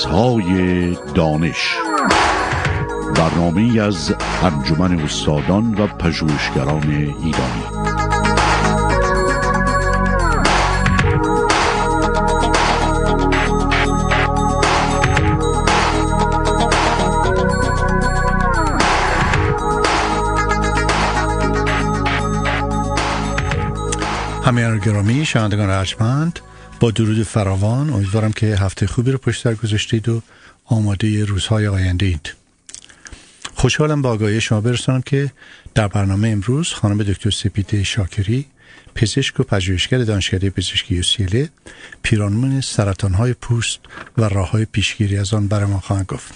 رازهای دانش. برنامه از انجمن استادان و پژوهشگران ایرانی. همه گرامی شنوندگان ارجمند با درود فراوان امیدوارم که هفته خوبی رو پشت سر گذاشتید و آماده روزهای آینده اید. خوشحالم با آگاهی شما برسانم که در برنامه امروز خانم دکتر سپیده شاکری پزشک و پژوهشگر دانشکده پزشکی یوسیله پیرانمون سرطانهای پوست و راه های پیشگیری از آن برای ما خواهند گفت.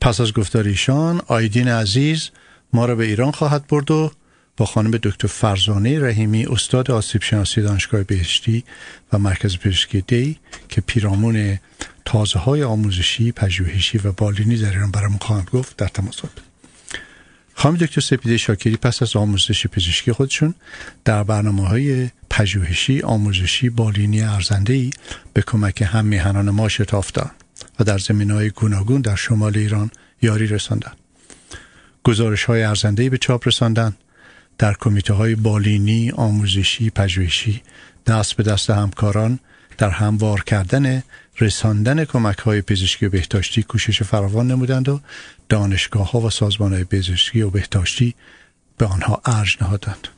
پس از گفتار ایشان آیدین عزیز ما را به ایران خواهد برد و با خانم دکتر فرزانه رحیمی استاد آسیب شناسی دانشگاه بهشتی و مرکز پزشکی دی که پیرامون تازه های آموزشی، پژوهشی و بالینی در ایران برام خواهند گفت در تماس بود. خانم دکتر سپیده شاکری پس از آموزش پزشکی خودشون در برنامه های پژوهشی، آموزشی، بالینی ارزنده ای به کمک هم میهنان ما شتافتن و در زمین های گوناگون در شمال ایران یاری رساندن. گزارش های ارزنده به چاپ رساندن در کمیته های بالینی، آموزشی، پژوهشی دست به دست همکاران در هموار کردن رساندن کمک های پزشکی و بهداشتی کوشش فراوان نمودند و دانشگاه ها و سازمان های پزشکی و بهداشتی به آنها ارج نهادند.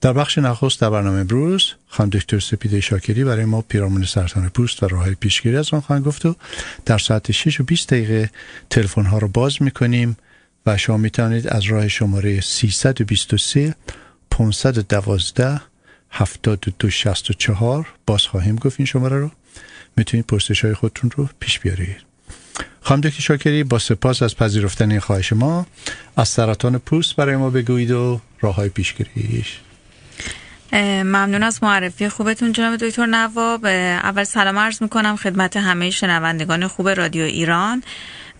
در بخش نخست در برنامه امروز خانم دکتر سپیده شاکری برای ما پیرامون سرطان پوست و راه پیشگیری از آن خواهند گفت و در ساعت 6 و 20 دقیقه تلفن ها رو باز می‌کنیم و شما می توانید از راه شماره 323 512 7264 باز خواهیم گفت این شماره رو. می‌تونید پرسش های خودتون رو پیش بیارید. خانم دکتر شاکری با سپاس از پذیرفتن این خواهش ما از سرطان پوست برای ما بگویید و راه های پیشگیریش ممنون از معرفی خوبتون جناب دکتر نواب. اول سلام عرض می‌کنم خدمت همه شنوندگان خوب رادیو ایران.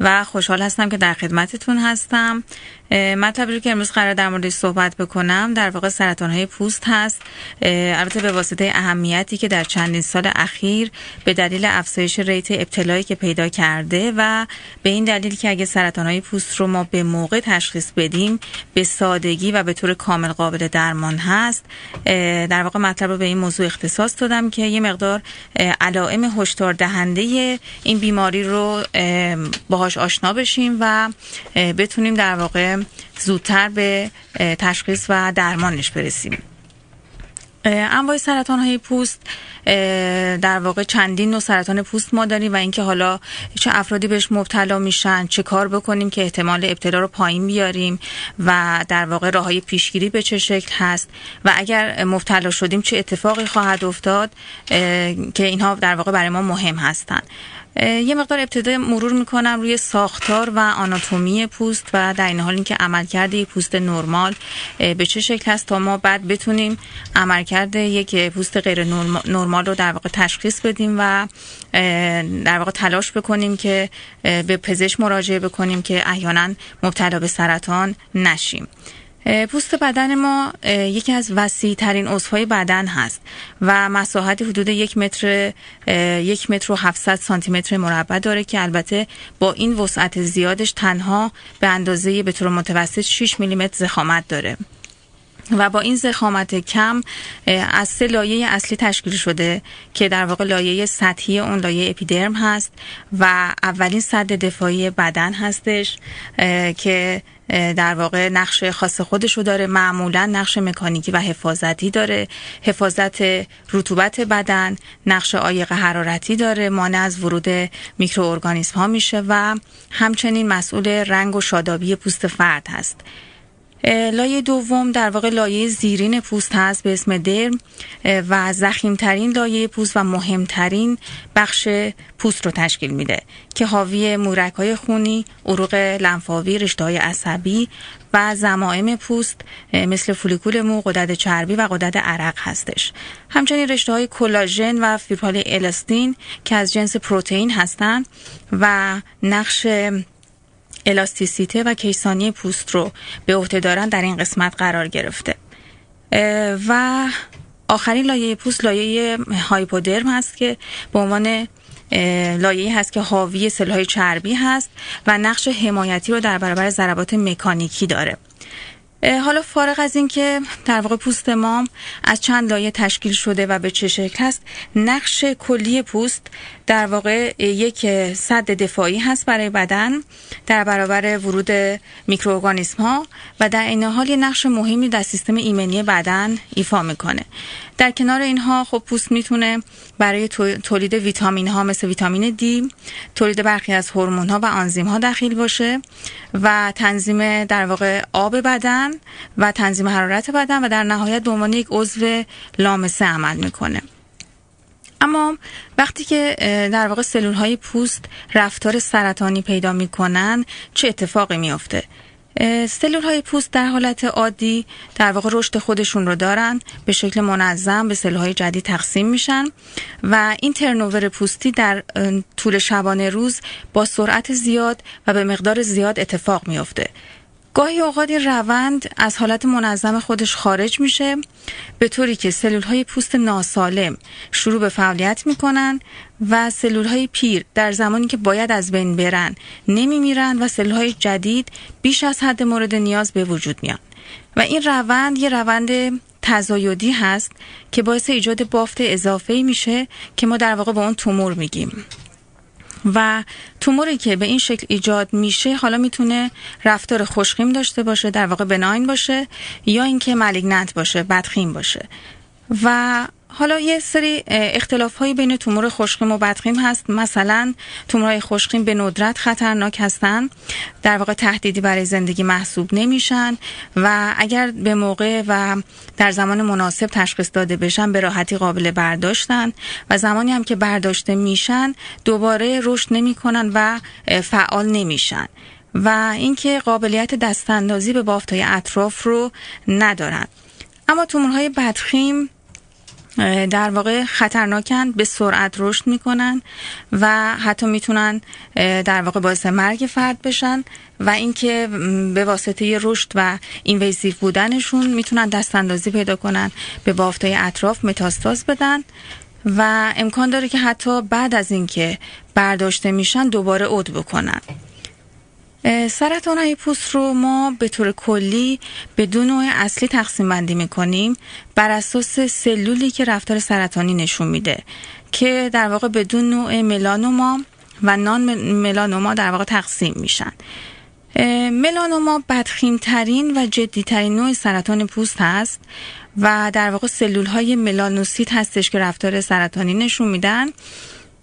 و خوشحال هستم که در خدمتتون هستم. مطلبی که امروز قرار در موردش صحبت بکنم در واقع سرطان های پوست هست. البته به واسطه اهمیتی که در چندین سال اخیر به دلیل افزایش ریت ابتلایی که پیدا کرده و به این دلیل که اگه سرطان های پوست رو ما به موقع تشخیص بدیم به سادگی و به طور کامل قابل درمان هست. در واقع مطلب رو به این موضوع اختصاص دادم که یه مقدار علائم هشدار دهنده این بیماری رو باهاش آشنا بشیم و بتونیم در واقع زودتر به تشخیص و درمانش برسیم. انواع سرطان های پوست در واقع چندین نوع سرطان پوست ما داریم و اینکه حالا چه افرادی بهش مبتلا میشن چه کار بکنیم که احتمال ابتلا رو پایین بیاریم و در واقع راه های پیشگیری به چه شکل هست. و اگر مبتلا شدیم چه اتفاقی خواهد افتاد که اینها در واقع برای ما مهم هستند یه مقدار ابتدا مرور می‌کنم روی ساختار و آناتومی پوست و در این حال اینکه عملکرد یک پوست نرمال به چه شکل هست تا ما بعد بتونیم عملکرد یک پوست غیر نرمال رو در واقع تشخیص بدیم و در واقع تلاش بکنیم که به پزشک مراجعه بکنیم که احیانا مبتلا به سرطان نشیم. پوست بدن ما یکی از وسیع ترین عضوهای بدن هست و مساحت حدود یک متر یک متر و 700 سانتی متر مربع داره که البته با این وسعت زیادش تنها به اندازه به طور متوسط 6 میلیمتر زخامت داره. و با این زخامت کم از سه لایه اصلی تشکیل شده که در واقع لایه سطحی اون لایه اپیدرم هست و اولین صد دفاعی بدن هستش که در واقع نقش خاص خودشو داره. معمولا نقش مکانیکی و حفاظتی داره. حفاظت رطوبت بدن نقش عایق حرارتی داره. مانع از ورود میکروارگانیسم ها میشه و همچنین مسئول رنگ و شادابی پوست فرد هست. لایه دوم در واقع لایه زیرین پوست هست به اسم درم و زخیمترین لایه پوست و مهمترین بخش پوست رو تشکیل میده که حاوی مورک های خونی، عروق لنفاوی، رشته های عصبی و زمائم پوست مثل فولیکول مو، قدرت چربی و قدرت عرق هستش. همچنین رشته های کلاژن و فیبرهای الاستین که از جنس پروتئین هستند و نقش الاستیسیته و کیسانی پوست رو به عهده دارن در این قسمت قرار گرفته. و آخرین لایه پوست لایه هایپودرم هست که به عنوان لایه‌ای هست که حاوی سلولهای چربی هست و نقش حمایتی رو در برابر ضربات مکانیکی داره. حالا فارغ از اینکه در واقع پوست ما از چند لایه تشکیل شده و به چه شکل هست نقش کلی پوست در واقع یک صد دفاعی هست برای بدن در برابر ورود میکروارگانیسم ها و در این حال یه نقش مهمی در سیستم ایمنی بدن ایفا می‌کنه. در کنار اینها خب پوست می‌تونه برای تولید ویتامین ها مثل ویتامین دی تولید برخی از هورمون ها و آنزیم ها دخیل باشه و تنظیم در واقع آب بدن و تنظیم حرارت بدن و در نهایت به عنوان یک عضو لامسه عمل می‌کنه. اما وقتی که در واقع سلول های پوست رفتار سرطانی پیدا می‌کنن چه اتفاقی میافته؟ سلول های پوست در حالت عادی در واقع رشد خودشون رو دارن به شکل منظم به سلول های جدید تقسیم میشن و این ترنوور پوستی در طول شبانه روز با سرعت زیاد و به مقدار زیاد اتفاق میافته. گاهی اوقات این روند از حالت منظم خودش خارج میشه به طوری که سلول های پوست ناسالم شروع به فعالیت می‌کنن و سلول های پیر در زمانی که باید از بین برن نمی میرن و سلول های جدید بیش از حد مورد نیاز به وجود میان. و این روند یه روند تزایدی هست که باعث ایجاد بافت اضافه میشه که ما در واقع به اون تومور میگیم. و توموری که به این شکل ایجاد میشه حالا می‌تونه رفتار خوشخیم داشته باشه در واقع بناین باشه یا اینکه ملیگنت باشه بدخیم باشه. و حالا یه سری اختلاف هایی بین تومور خوشخیم و بدخیم هست. مثلا تومورهای خوشخیم به ندرت خطرناک هستن. در واقع تهدیدی برای زندگی محسوب نمیشن و اگر به موقع و در زمان مناسب تشخیص داده بشن به راحتی قابل برداشتن و زمانی هم که برداشته میشن دوباره رشد نمی‌کنن و فعال نمیشن و اینکه قابلیت دستاندازی به بافتهای اطراف رو ندارن. اما تومورهای بدخیم در واقع خطرناکن به سرعت رشد می‌کنن و حتی می‌تونن در واقع باعث مرگ فرد بشن و اینکه به واسطه رشد و اینویزیو بودنشون می‌تونن دست اندازی پیدا کنن به بافتای اطراف متاستاز بدن و امکان داره که حتی بعد از اینکه برداشته میشن دوباره عود بکنن. سرطان های پوست رو ما به طور کلی به دو نوع اصلی تقسیم بندی می‌کنیم. بر اساس سلولی که رفتار سرطانی نشون میده که در واقع به دو نوع ملانوما و نان ملانوما در واقع تقسیم میشن. ملانوما بدخیمترین و جدیترین نوع سرطان پوست هست و در واقع سلول های ملانوسیت هستش که رفتار سرطانی نشون میدن.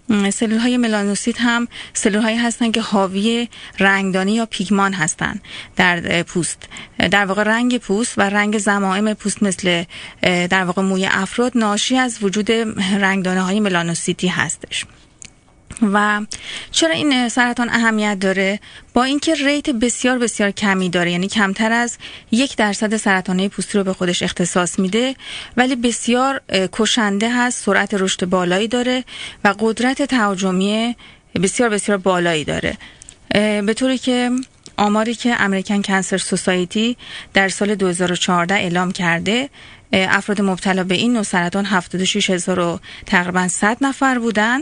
سلول های ملانوسیت هم سلول هایی هستند که حاوی رنگدانی یا پیگمان هستند در پوست. در واقع رنگ پوست و رنگ زمائم پوست مثل در واقع موی افراد ناشی از وجود رنگدانه های ملانوسیتی هستش. و چرا این سرطان اهمیت داره؟ با اینکه ریت بسیار بسیار کمی داره یعنی کمتر از یک درصد سرطانه پوستی رو به خودش اختصاص میده ولی بسیار کشنده هست سرعت رشد بالایی داره و قدرت تهاجمی بسیار بسیار بالایی داره. به طوری که آماری که امریکن کانسر سوسایتی در سال 2014 اعلام کرده افراد مبتلا به این نوع سرطان 76 هزار و تقریبا 100 نفر بودن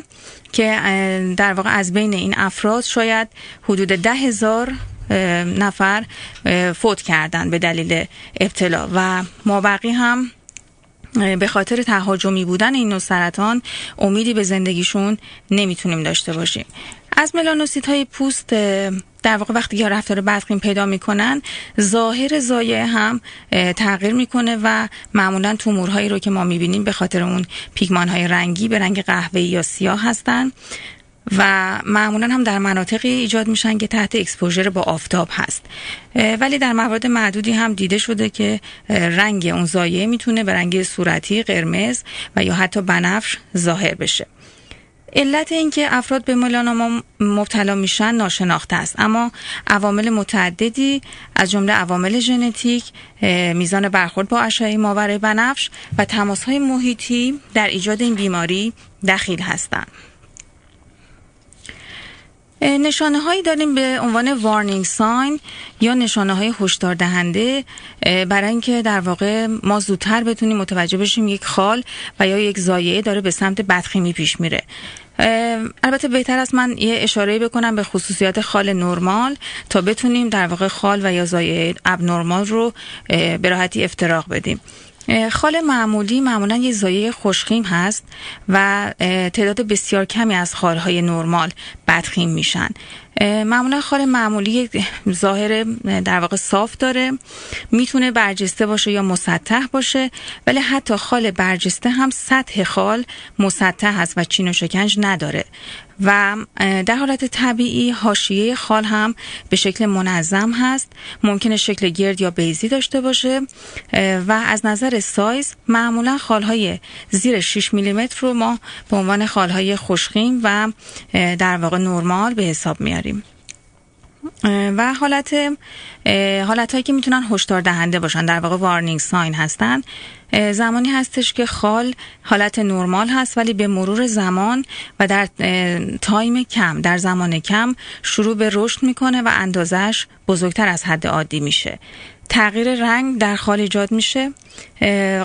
که در واقع از بین این افراد شاید حدود ده هزار نفر فوت کردن به دلیل ابتلا. و مابقی هم به خاطر تهاجمی بودن این نوع سرطان امیدی به زندگیشون نمی‌تونیم داشته باشیم. از ملانوسیت های پوست در واقع وقتی که رفتار بدخیم پیدا می‌کنن ظاهر زایه هم تغییر می‌کنه و معمولا تومورهایی رو که ما می‌بینیم به خاطر اون پیگمان های رنگی به رنگ قهوه‌ای یا سیاه هستن و معمولا هم در مناطقی ایجاد میشن که تحت اکسپوژر با آفتاب هست. ولی در موارد معدودی هم دیده شده که رنگ اون زایه می‌تونه به رنگ صورتی قرمز و یا حتی بنفش ظاهر بشه. علت اینکه افراد به ملانوما مبتلا میشن ناشناخته است. اما عوامل متعددی از جمله عوامل ژنتیک میزان برخورد با اشعه ماورای بنفش و تماس های محیطی در ایجاد این بیماری دخیل هستند. نشانه هایی داریم به عنوان وارنینگ ساین یا نشانه های هشدار دهنده برای اینکه در واقع ما زودتر بتونیم متوجه بشیم یک خال و یا یک زایعه داره به سمت بدخیمی پیش میره. البته بهتر است من یه اشاره بکنم به خصوصیات خال نرمال تا بتونیم در واقع خال و یا زایه ابنرمال رو به راحتی افتراق بدیم. خال معمولی معمولا یه زایه خوشخیم هست و تعداد بسیار کمی از خالهای نرمال بدخیم میشن. معمولا خال معمولی ظاهر در واقع صاف داره. می‌تونه برجسته باشه یا مسطح باشه ولی حتی خال برجسته هم سطح خال مسطح هست و چین و شکنج نداره. و در حالت طبیعی حاشیه خال هم به شکل منظم هست. ممکنه شکل گرد یا بیزی داشته باشه. و از نظر سایز معمولا خالهای زیر 6 میلیمتر رو ما به عنوان خالهای خوشخیم و در واقع نرمال به حساب میاریم. و حالت حالت هایی که می‌تونن هشدار دهنده باشن در واقع warning sign هستن. زمانی هستش که خال حالت نرمال هست ولی به مرور زمان و در time کم در زمان کم شروع به رشد می‌کنه و اندازش بزرگتر از حد عادی میشه. تغییر رنگ در خال ایجاد میشه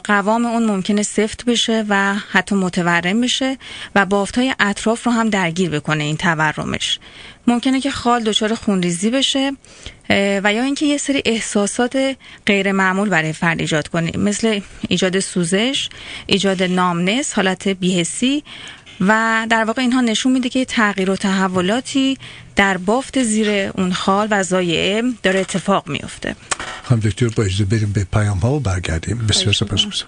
قوام اون ممکنه سفت بشه و حتی متورم بشه و بافتهای اطراف رو هم درگیر بکنه این تورمش. ممکنه که خال دچار خونریزی بشه و یا اینکه یه سری احساسات غیر معمول برای فرد ایجاد کنه. مثل ایجاد سوزش ایجاد نامنس حالت بیهسی و در واقع اینها نشون میده که تغییر و تحولاتی در بافت زیر اون خال و ضایعه داره اتفاق میفته. خانم دکتر با اجازه بریم به پیام ها و برگردیم. بسیار سپاس.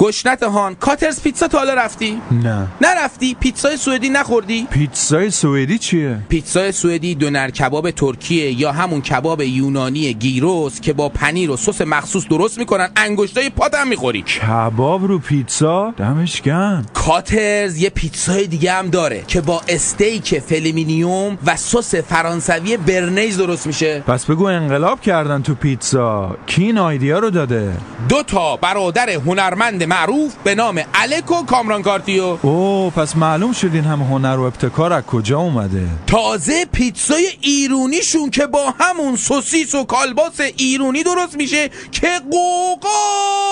گشنت هان کاترز پیتزا تا حالا رفتی؟ نه. نرفتی؟ پیتزای سوئدی نخوردی؟ پیتزای سوئدی چیه؟ پیتزای سوئدی دونر کباب ترکیه یا همون کباب یونانی گیروس که با پنیر و سس مخصوص درست می‌کنن انگشتای پات هم می‌خوری. کباب رو پیتزا؟ دمش گرم. کاترز یه پیتزای دیگه هم داره که با استیک filet mignon و سس فرانسوی béarnaise درست میشه. پس بگو انقلاب کردن تو پیتزا. کی این idea رو داده؟ دو تا برادر هنرمند معروف به نام الکو کامران کارتیو او پس معلوم شد این هم هنر و ابتکار از کجا اومده. تازه پیتزای ایرونیشون که با همون سوسیس و کالباس ایرونی درست میشه که غوغا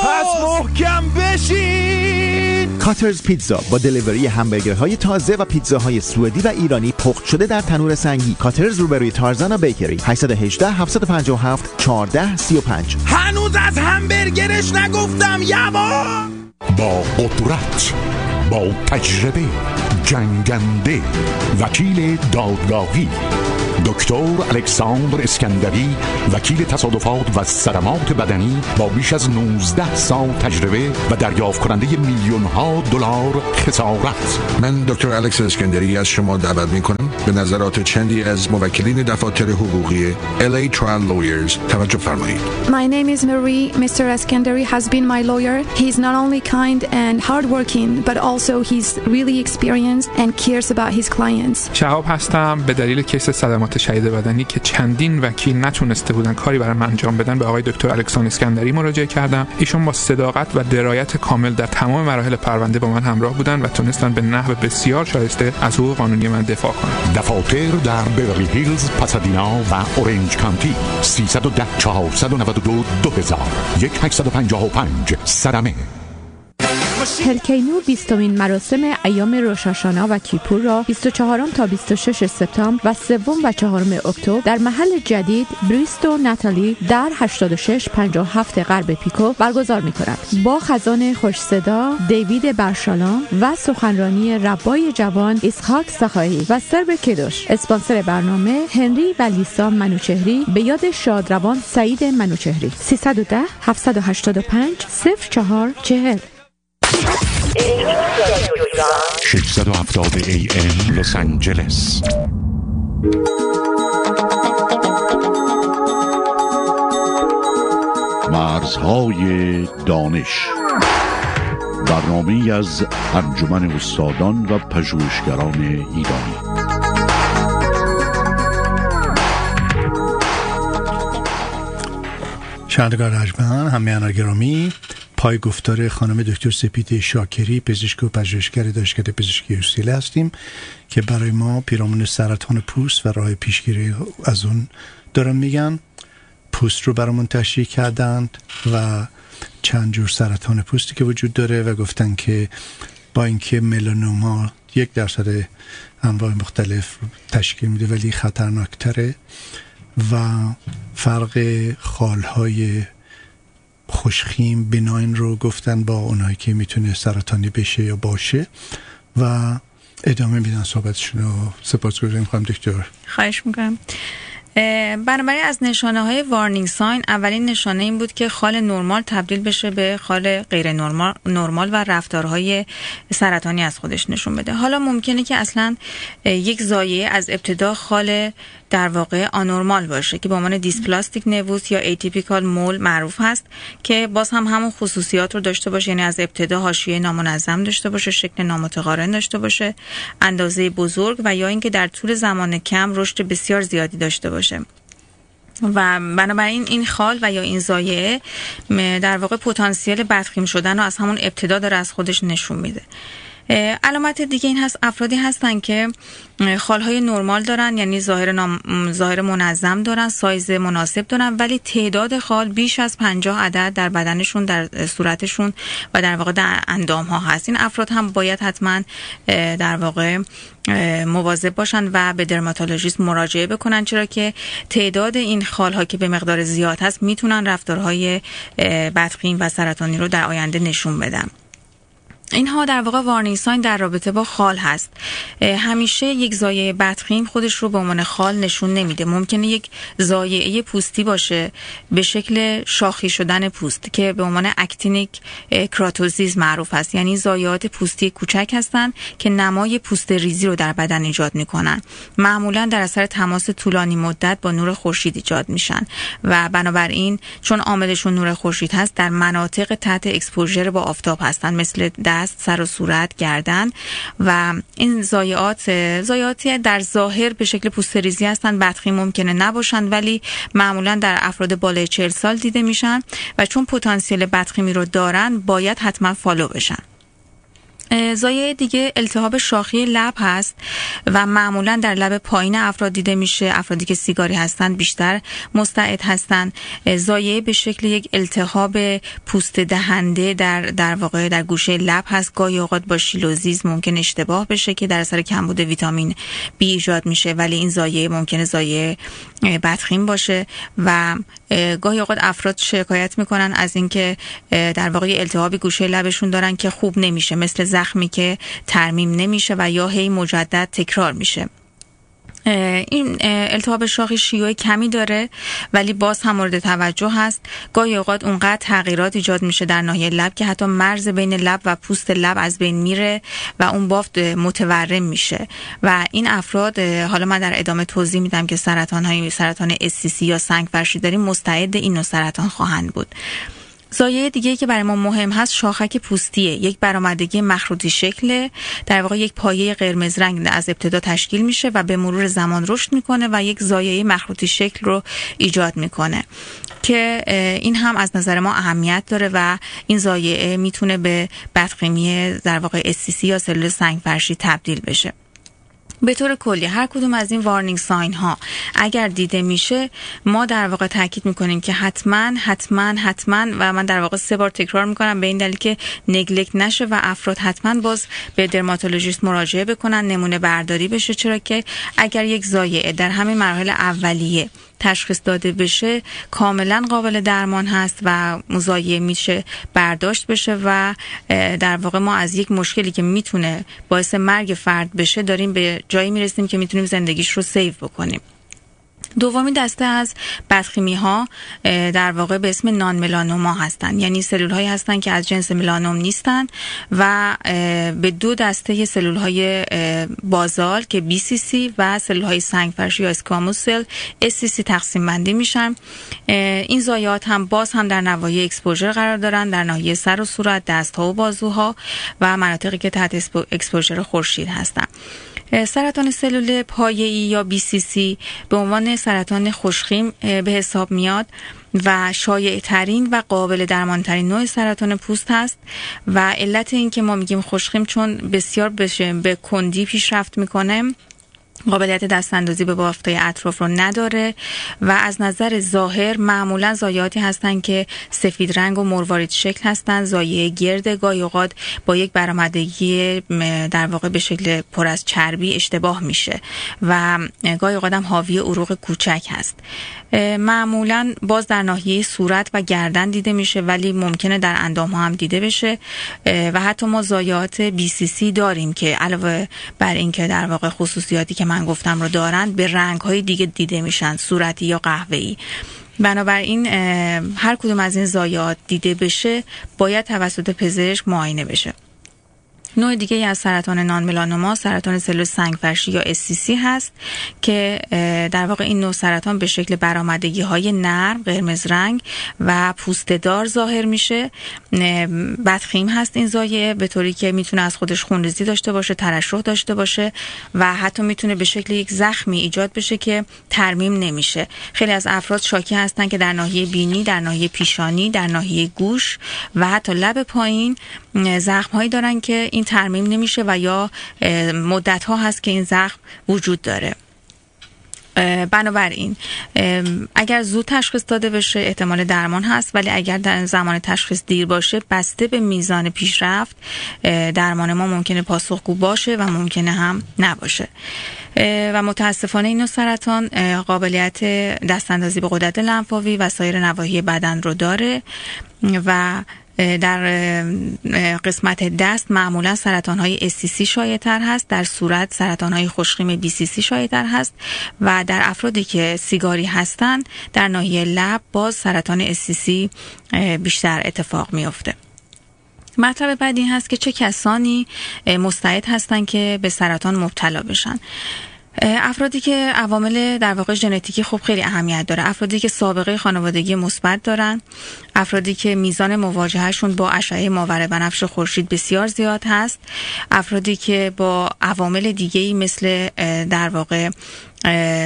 پس محکم بشین. کاترز پیتزا با دلیوری همبرگرهای تازه و پیتزاهای سوئدی و ایرانی پخت شده در تنور سنگی. کاترز روبروی تارزانا بیکری 818 757 14 35 هنوز از همبرگرش نگفتم یوا با قدرت با تجربه جنگنده وکیل دادگاهی. دکتر الکساندر اسکندری وکیل تصادفات و صدمات بدنی با بیش از 19 سال تجربه و دریافت کننده میلیون ها دلار خسارت من دکتر الکس اسکندری از شما دعوت می کنم به نظرات چندی از موکلین دفاتر حقوقی LA Trial Lawyers توجه فرمایید My name is Marie. Mr. Eskandari has been my lawyer. He's not only kind and hardworking, but also he's really experienced and cares about his clients. شهاب هستم به دلیل کیس صدمات شدید بدنی که چندین وکیل نتونسته بودن کاری برای من انجام بدن به آقای دکتر الکسان اسکندری مراجعه کردم. ایشون با صداقت و درایت کامل در تمام مراحل پرونده با من همراه بودن و تونستن به نحو بسیار شایسته از حقوق قانونی من دفاع کنن. دفاتر در بیورلی هیلز، پاسادینا و اورنج کانتی. 310 492 2000 1 855 صدمه هلکینو بیستمین مراسم ایام روشاشانا و کیپور را 24 تا 26 سپتامبر و سوم و چهارم اکتبر در محل جدید بریستو ناتالی در 8657 غرب پیکو برگزار می کند. با خزان خوش صدا دیوید برشالام و سخنرانی ربای جوان اسحاق سخایی و سرب کدوش اسپانسر برنامه هنری و لیسا منوچهری. به یاد شادروان سعید منوچهری. 310 785 04 40 670 AM لس آنجلس مرزهای دانش. برنامه از انجمن استادان و پژوهشگران ایرانی. شنوندگان ارجمند همه گرامی پای گفتار خانم دکتر سپید شاکری پزشک و پژوهشگر دانشکده پزشکی یوسیله هستیم که برای ما پیرامون سرطان پوست و راه پیشگیری از اون دارن میگن. پوست رو برامون تشریح کردند و چند جور سرطان پوستی که وجود داره و گفتن که با اینکه ملانوما یک درصد انواع مختلف تشکیل میده ولی خطرناکتره و فرق خالهای خوشخیم بناین رو گفتن با اونایی که می‌تونه سرطانی بشه یا باشه و ادامه میدن صحبتشون رو. سپاس گذاریم خواهم دکتر. خواهش می‌کنم. بنابراین از نشانه های وارنینگ ساین اولین نشانه این بود که خال نرمال تبدیل بشه به خال غیر نرمال, نرمال و رفتارهای سرطانی از خودش نشون بده. حالا ممکنه که اصلا یک ضایعه از ابتدا خال در واقع آنورمال باشه که به عنوان dysplastic nevus یا atypical mole معروف هست که باز هم همون خصوصیات رو داشته باشه یعنی از ابتدا حاشیه نامنظم داشته باشه شکل نامتقارن داشته باشه اندازه بزرگ و یا اینکه در طول زمان کم رشد بسیار زیادی داشته باشه. و بنابراین این خال و یا این ضایعه در واقع پتانسیل بدخیم شدن رو از همون ابتدا داره از خودش نشون میده. علامت دیگه این هست افرادی هستن که خالهای نرمال دارن یعنی ظاهر, نام... ظاهر منظم دارن سایز مناسب دارن ولی تعداد خال بیش از 50 عدد در بدنشون در صورتشون و در واقع در اندام ها هست. این افراد هم باید حتما در واقع مواظب باشن و به درماتولوژیست مراجعه بکنن چرا که تعداد این خال ها که به مقدار زیاد هست می‌تونن رفتارهای بدخیم و سرطانی رو در آینده نشون بدن. اینها در واقع warning sign در رابطه با خال هست. همیشه یک ضایعه بدخیم خودش رو به عنوان خال نشون نمیده. ممکنه یک ضایعه پوستی باشه به شکل شاخی شدن پوست که به عنوان actinic keratosis معروف است. یعنی ضایعات پوستی کوچک هستند که نمای پوسته ریزی رو در بدن ایجاد می‌کنن. معمولا در اثر تماس طولانی مدت با نور خورشید ایجاد میشن و بنابراین چون عاملشون نور خورشید هست در مناطق تحت exposure با آفتاب هستن مثل در دست سر و صورت گردن و این ضایعات ضایعاتی در ظاهر به شکل پوسته‌ریزی هستن. بدخیم ممکنه نباشن ولی معمولا در افراد بالای 40 سال دیده میشن و چون پتانسیل بدخیمی رو دارن باید حتما follow بشن. ضایعه دیگه التهاب شاخی لب هست و معمولا در لب پایین افراد دیده میشه. افرادی که سیگاری هستند بیشتر مستعد هستند. زایه به شکل یک التهاب پوست دهنده در در واقع در گوشه لب هست. گاهی اوقات با شیلوزیز ممکن اشتباه بشه که در اثر کمبود ویتامین بی ایجاد میشه ولی این زایه ممکنه زایه بدخیم باشه و گاهی اوقات افراد شکایت می‌کنن از اینکه در واقع التهابی گوشه لبشون دارن که خوب نمیشه مثل زخمی که ترمیم نمیشه و یا هی مجدد تکرار میشه. این التهاب شاخی شیوع کمی داره ولی باز هم مورد توجه هست. گاهی اوقات اونقدر تغییرات ایجاد میشه در ناحیه لب که حتی مرز بین لب و پوست لب از بین میره و اون بافت متورم میشه. و این افراد حالا من در ادامه توضیح میدم که سرطان های سرطان استیسی یا سنگ فرشی داریم مستعد این نوع سرطان خواهند بود. زایه دیگه که برای ما مهم هست شاخک پوستیه. یک برآمدگی مخروطی شکله در واقع یک پایه قرمز رنگ از ابتدا تشکیل میشه و به مرور زمان رشد می‌کنه و یک زایه مخروطی شکل رو ایجاد می‌کنه که این هم از نظر ما اهمیت داره و این زایعه می‌تونه به بدقیمی در واقع استیسی یا سلول سنگ فرشی تبدیل بشه. به طور کلی هر کدوم از این وارنینگ ساین ها. اگر دیده میشه ما در واقع تاکید می‌کنیم که حتما حتما حتما و من در واقع سه بار تکرار می‌کنم به این دلیل که نگلکت نشه و افراد حتما باز به درماتولوژیست مراجعه بکنن نمونه برداری بشه. چرا که اگر یک زایعه در همین مراحل اولیه تشخیص داده بشه کاملا قابل درمان هست و مزایه میشه برداشت بشه و در واقع ما از یک مشکلی که می‌تونه باعث مرگ فرد بشه داریم به جایی می‌رسیم که می‌تونیم زندگیش رو سیو بکنیم. دومی دسته از بدخیمی ها در واقع به اسم non-melanoma هستند یعنی سلول هایی هستند که از جنس ملانوم نیستند و به دو دسته سلول های basal که BCC و سلول های سنگ فرشی یا squamous cell SCC تقسیم بندی میشن. این ضایعات هم باز هم در نواحی exposure قرار دارن در ناحیه سر و صورت دست ها و بازوها و مناطقی که تحت exposure خورشید هستند سرطان سلول پایه‌ای یا BCC به عنوان سرطان خوشخیم به حساب میاد و شایع ترین و قابل درمان ترین نوع سرطان پوست هست و علت این که ما میگیم خوشخیم چون بسیار به کندی پیشرفت می‌کنه. قابلیت دست اندازی به بافتای اطراف رو نداره و از نظر ظاهر معمولا زایاتی هستند که سفید رنگ و مروارید شکل هستند. زایه گرد گاهی با یک برآمدگی در واقع به شکل پر از چربی اشتباه میشه و گاهی اوقات هم حاوی عروق کوچک هست. معمولا باز در ناحیه صورت و گردن دیده میشه ولی ممکنه در اندام ها هم دیده بشه. و حتی ما زایات سی داریم که علاوه بر اینکه در واقع خصوصیاتی که من گفتم رو دارند به رنگ های دیگه دیده میشن صورتی یا قهوه‌ای. بنابراین هر کدوم از این زایات دیده بشه باید توسط پزشک معاینه بشه. نوع دیگه ای از سرطان نان ملانوما سرطان سلول سنگفرشی یا SCC هست که در واقع این نوع سرطان به شکل برآمدگی های نرم قرمز رنگ و پوستدار ظاهر میشه. بدخیم هست این زایه به طوری که می‌تونه از خودش خونریزی داشته باشه ترشح داشته باشه و حتی می‌تونه به شکل یک زخمی ایجاد بشه که ترمیم نمیشه. خیلی از افراد شاکی هستن که در ناحیه بینی در ناحیه پیشانی در ناحیه گوش و حتی لب پایین زخم هایی دارن که این ترمیم نمیشه و یا مدت ها هست که این زخم وجود داره. بنابراین اگر زود تشخیص داده بشه احتمال درمان هست ولی اگر در زمان تشخیص دیر باشه بسته به میزان پیشرفت درمان ما ممکنه پاسخگو باشه و ممکنه هم نباشه. و متاسفانه این سرطان قابلیت دستاندازی به قدرت لنفاوی و سایر نواحی بدن رو داره. و در قسمت دست معمولا سرطان های استیسی شایع تر هست در صورت سرطان های خوشخیم بی سی سی شایع تر هست و در افرادی که سیگاری هستند در ناحیه لب باز سرطان استیسی بیشتر اتفاق میافته. مطلب بعد این هست که چه کسانی مستعد هستند که به سرطان مبتلا بشن. افرادی که عوامل در واقع ژنتیکی خب خیلی اهمیت داره. افرادی که سابقه خانوادگی مثبت دارن. افرادی که میزان مواجههشون با اشعه ماور بنفش خورشید بسیار زیاد هست. افرادی که با عوامل دیگه مثل در واقع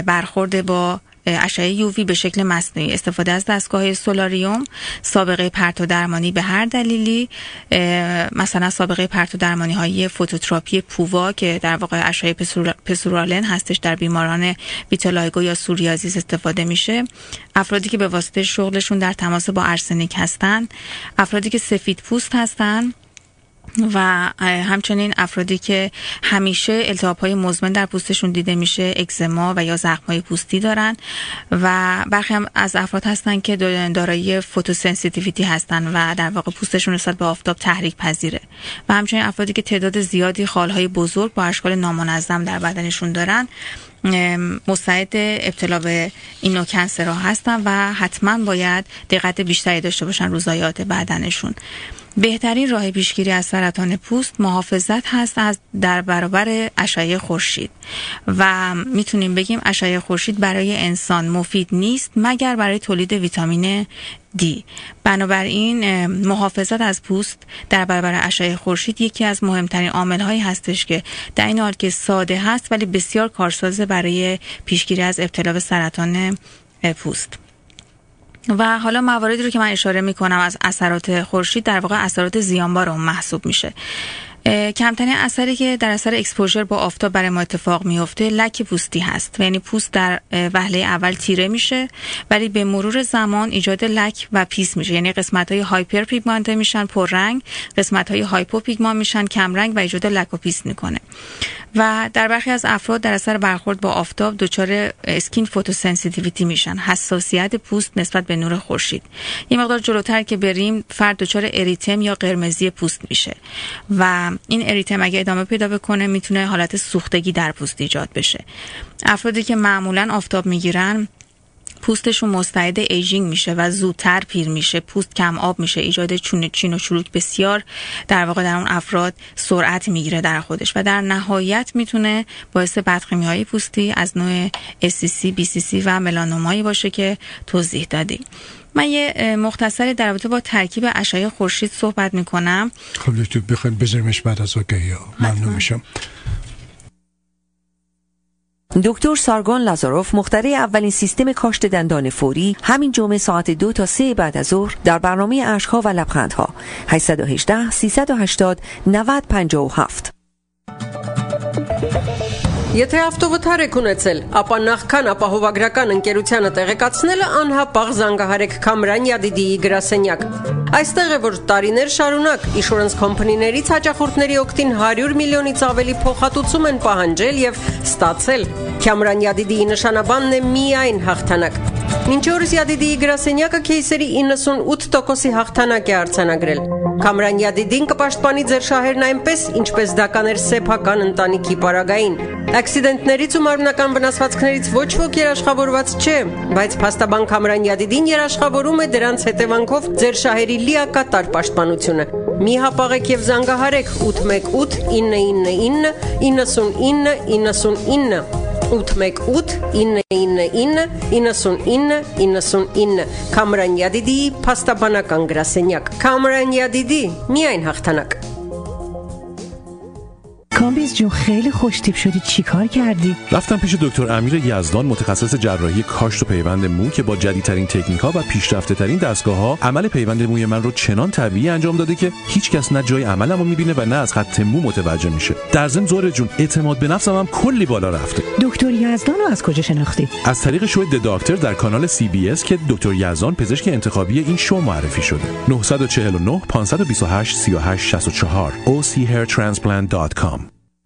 برخورد با اشعه یووی به شکل مصنوعی. استفاده از دستگاه سولاریوم سابقه پرتو درمانی به هر دلیلی مثلا سابقه پرتو درمانی های فوتوتراپی پووا که در واقع اشعه psoralen هستش در بیماران vitiligo یا psoriasis استفاده میشه. افرادی که به واسطه شغلشون در تماس با ارسنیک هستند افرادی که سفید پوست هستند و همچنین افرادی که همیشه التهاب های مزمن در پوستشون دیده میشه اکزما و یا زخم های پوستی دارن و برخی هم از افراد هستن که دارای photosensitivity هستن و در واقع پوستشون نسبت به آفتاب تحریک پذیره. و همچنین افرادی که تعداد زیادی خالهای بزرگ با اشکال نامنظم در بدنشون دارن مستعد ابتلا به این نوع کنسر هستن و حتما باید دقت بیشتری داشته باشن روزایات بدنشون. بهترین راه پیشگیری از سرطان پوست محافظت هست از در برابر اشعه خورشید. و می‌تونیم بگیم اشعه خورشید برای انسان مفید نیست مگر برای تولید ویتامین دی بنابراین محافظت از پوست در برابر اشعه خورشید یکی از مهمترین عامل هایی هستش که در این حال که ساده هست ولی بسیار کارساز برای پیشگیری از ابتلا به سرطان پوست. و حالا مواردی رو که من اشاره می کنم از اثرات خورشید در واقع اثرات زیانبار اون محسوب میشه. کمترین اثری که در اثر اکسپوژر با آفتاب برای ما اتفاق میفته لک پوستی هست. یعنی پوست در وهله اول تیره میشه ولی به مرور زمان ایجاد لک و پیس میشه. یعنی قسمت های hyperpigment میشن پررنگ قسمت های hypopigment میشن کمرنگ و ایجاد لک و پیس می‌کنه. و در برخی از افراد در اثر برخورد با آفتاب دچار skin photosensitivity میشن. حساسیت پوست نسبت به نور خورشید. یه مقدار جلوتر که بریم فرد دچار اریتم یا قرمزی پوست میشه. و این اریتم اگه ادامه پیدا بکنه می‌تونه حالت سوختگی در پوست ایجاد بشه. افرادی که معمولا آفتاب می‌گیرن پوستشون مستعد aging میشه و زودتر پیر میشه. پوست کم آب میشه ایجاد چون چین و چروک بسیار در واقع در اون افراد سرعت می‌گیره در خودش و در نهایت می‌تونه باعث بدخیمی های پوستی از نوع SCC, BCC و melanoma یی باشه که توضیح دادیم. من یه مختصری در رابطه با ترکیب اشعه خورشید صحبت می‌کنم. خب دکتر بخواید بذاریمش بعد از okay ممنون میشم. دکتر سارگون لازاروف مخترع اولین سیستم کاشت دندان فوری همین جمعه ساعت دو تا سه بعد از ظهر در برنامه اشکها و لبخندها. 818 380 9057 Եթե ավտովթար եք ունեցել, ապա նախքան ապահովագրական ընկերությանը տեղեկացնելը անհապաղ զանգահարեք Քամրան Յադիդիի գրասենյակ։ Այստեղ է որ տարիներ շարունակ insurance company-ներից հաճախորդների օգտին 100 միլիոնից ավելի փոխհատուցում են պահանջել եւ ստացել։ Քամրան Յադիդիի նշանաբանն է միայն հաղթանակ։ Մինչ օրս Յադիդիի գրասենյակը քեյսերի 98%-ի հաղթանակ է արձանագրել։ Քամրան Յադիդին կպաշտպանի ձեր շահերն այնպես, ինչպես դա կաներ սեփական ընտանիքի պարագային։ Ակսիդենտներից ու մարմնական վնասվածքներից ոչ ոք երաշխավորված չէ, բայց փաստաբան Քամրան Յադիդին երաշխավորում է դրանց հետևանքով ձեր շահերի լիակատար պաշտպանությունը։ Մի հապաղեք եւ զանգահարեք. 818 999 99 99 818 999 99 99 Կամրան Յադիդի փաստաբանական գրասենյակ Կամրան Յադիդի միայն հաղթանակ کامبیز جون خیلی خوشتیپ شدی. چیکار کردی؟ رفتم پیش دکتر امیر یزدان متخصص جراحی کاشت و پیوند مو که با جدیدترین تکنیک ها و پیشرفته ترین دستگاه ها عمل پیوند موی من رو چنان طبیعی انجام داده که هیچ کس نه جای عملم رو می‌بینه و نه از خط مو متوجه میشه. در ضمن زهره جون اعتماد به نفسم هم کلی بالا رفته. دکتر یزدان رو از کجا شناختی؟ از طریق شو دکتر در کانال سی بی اس که دکتر یزدان پزشک انتخابی این شو معرفی شده. 949 528 3864 ochairtransplant.com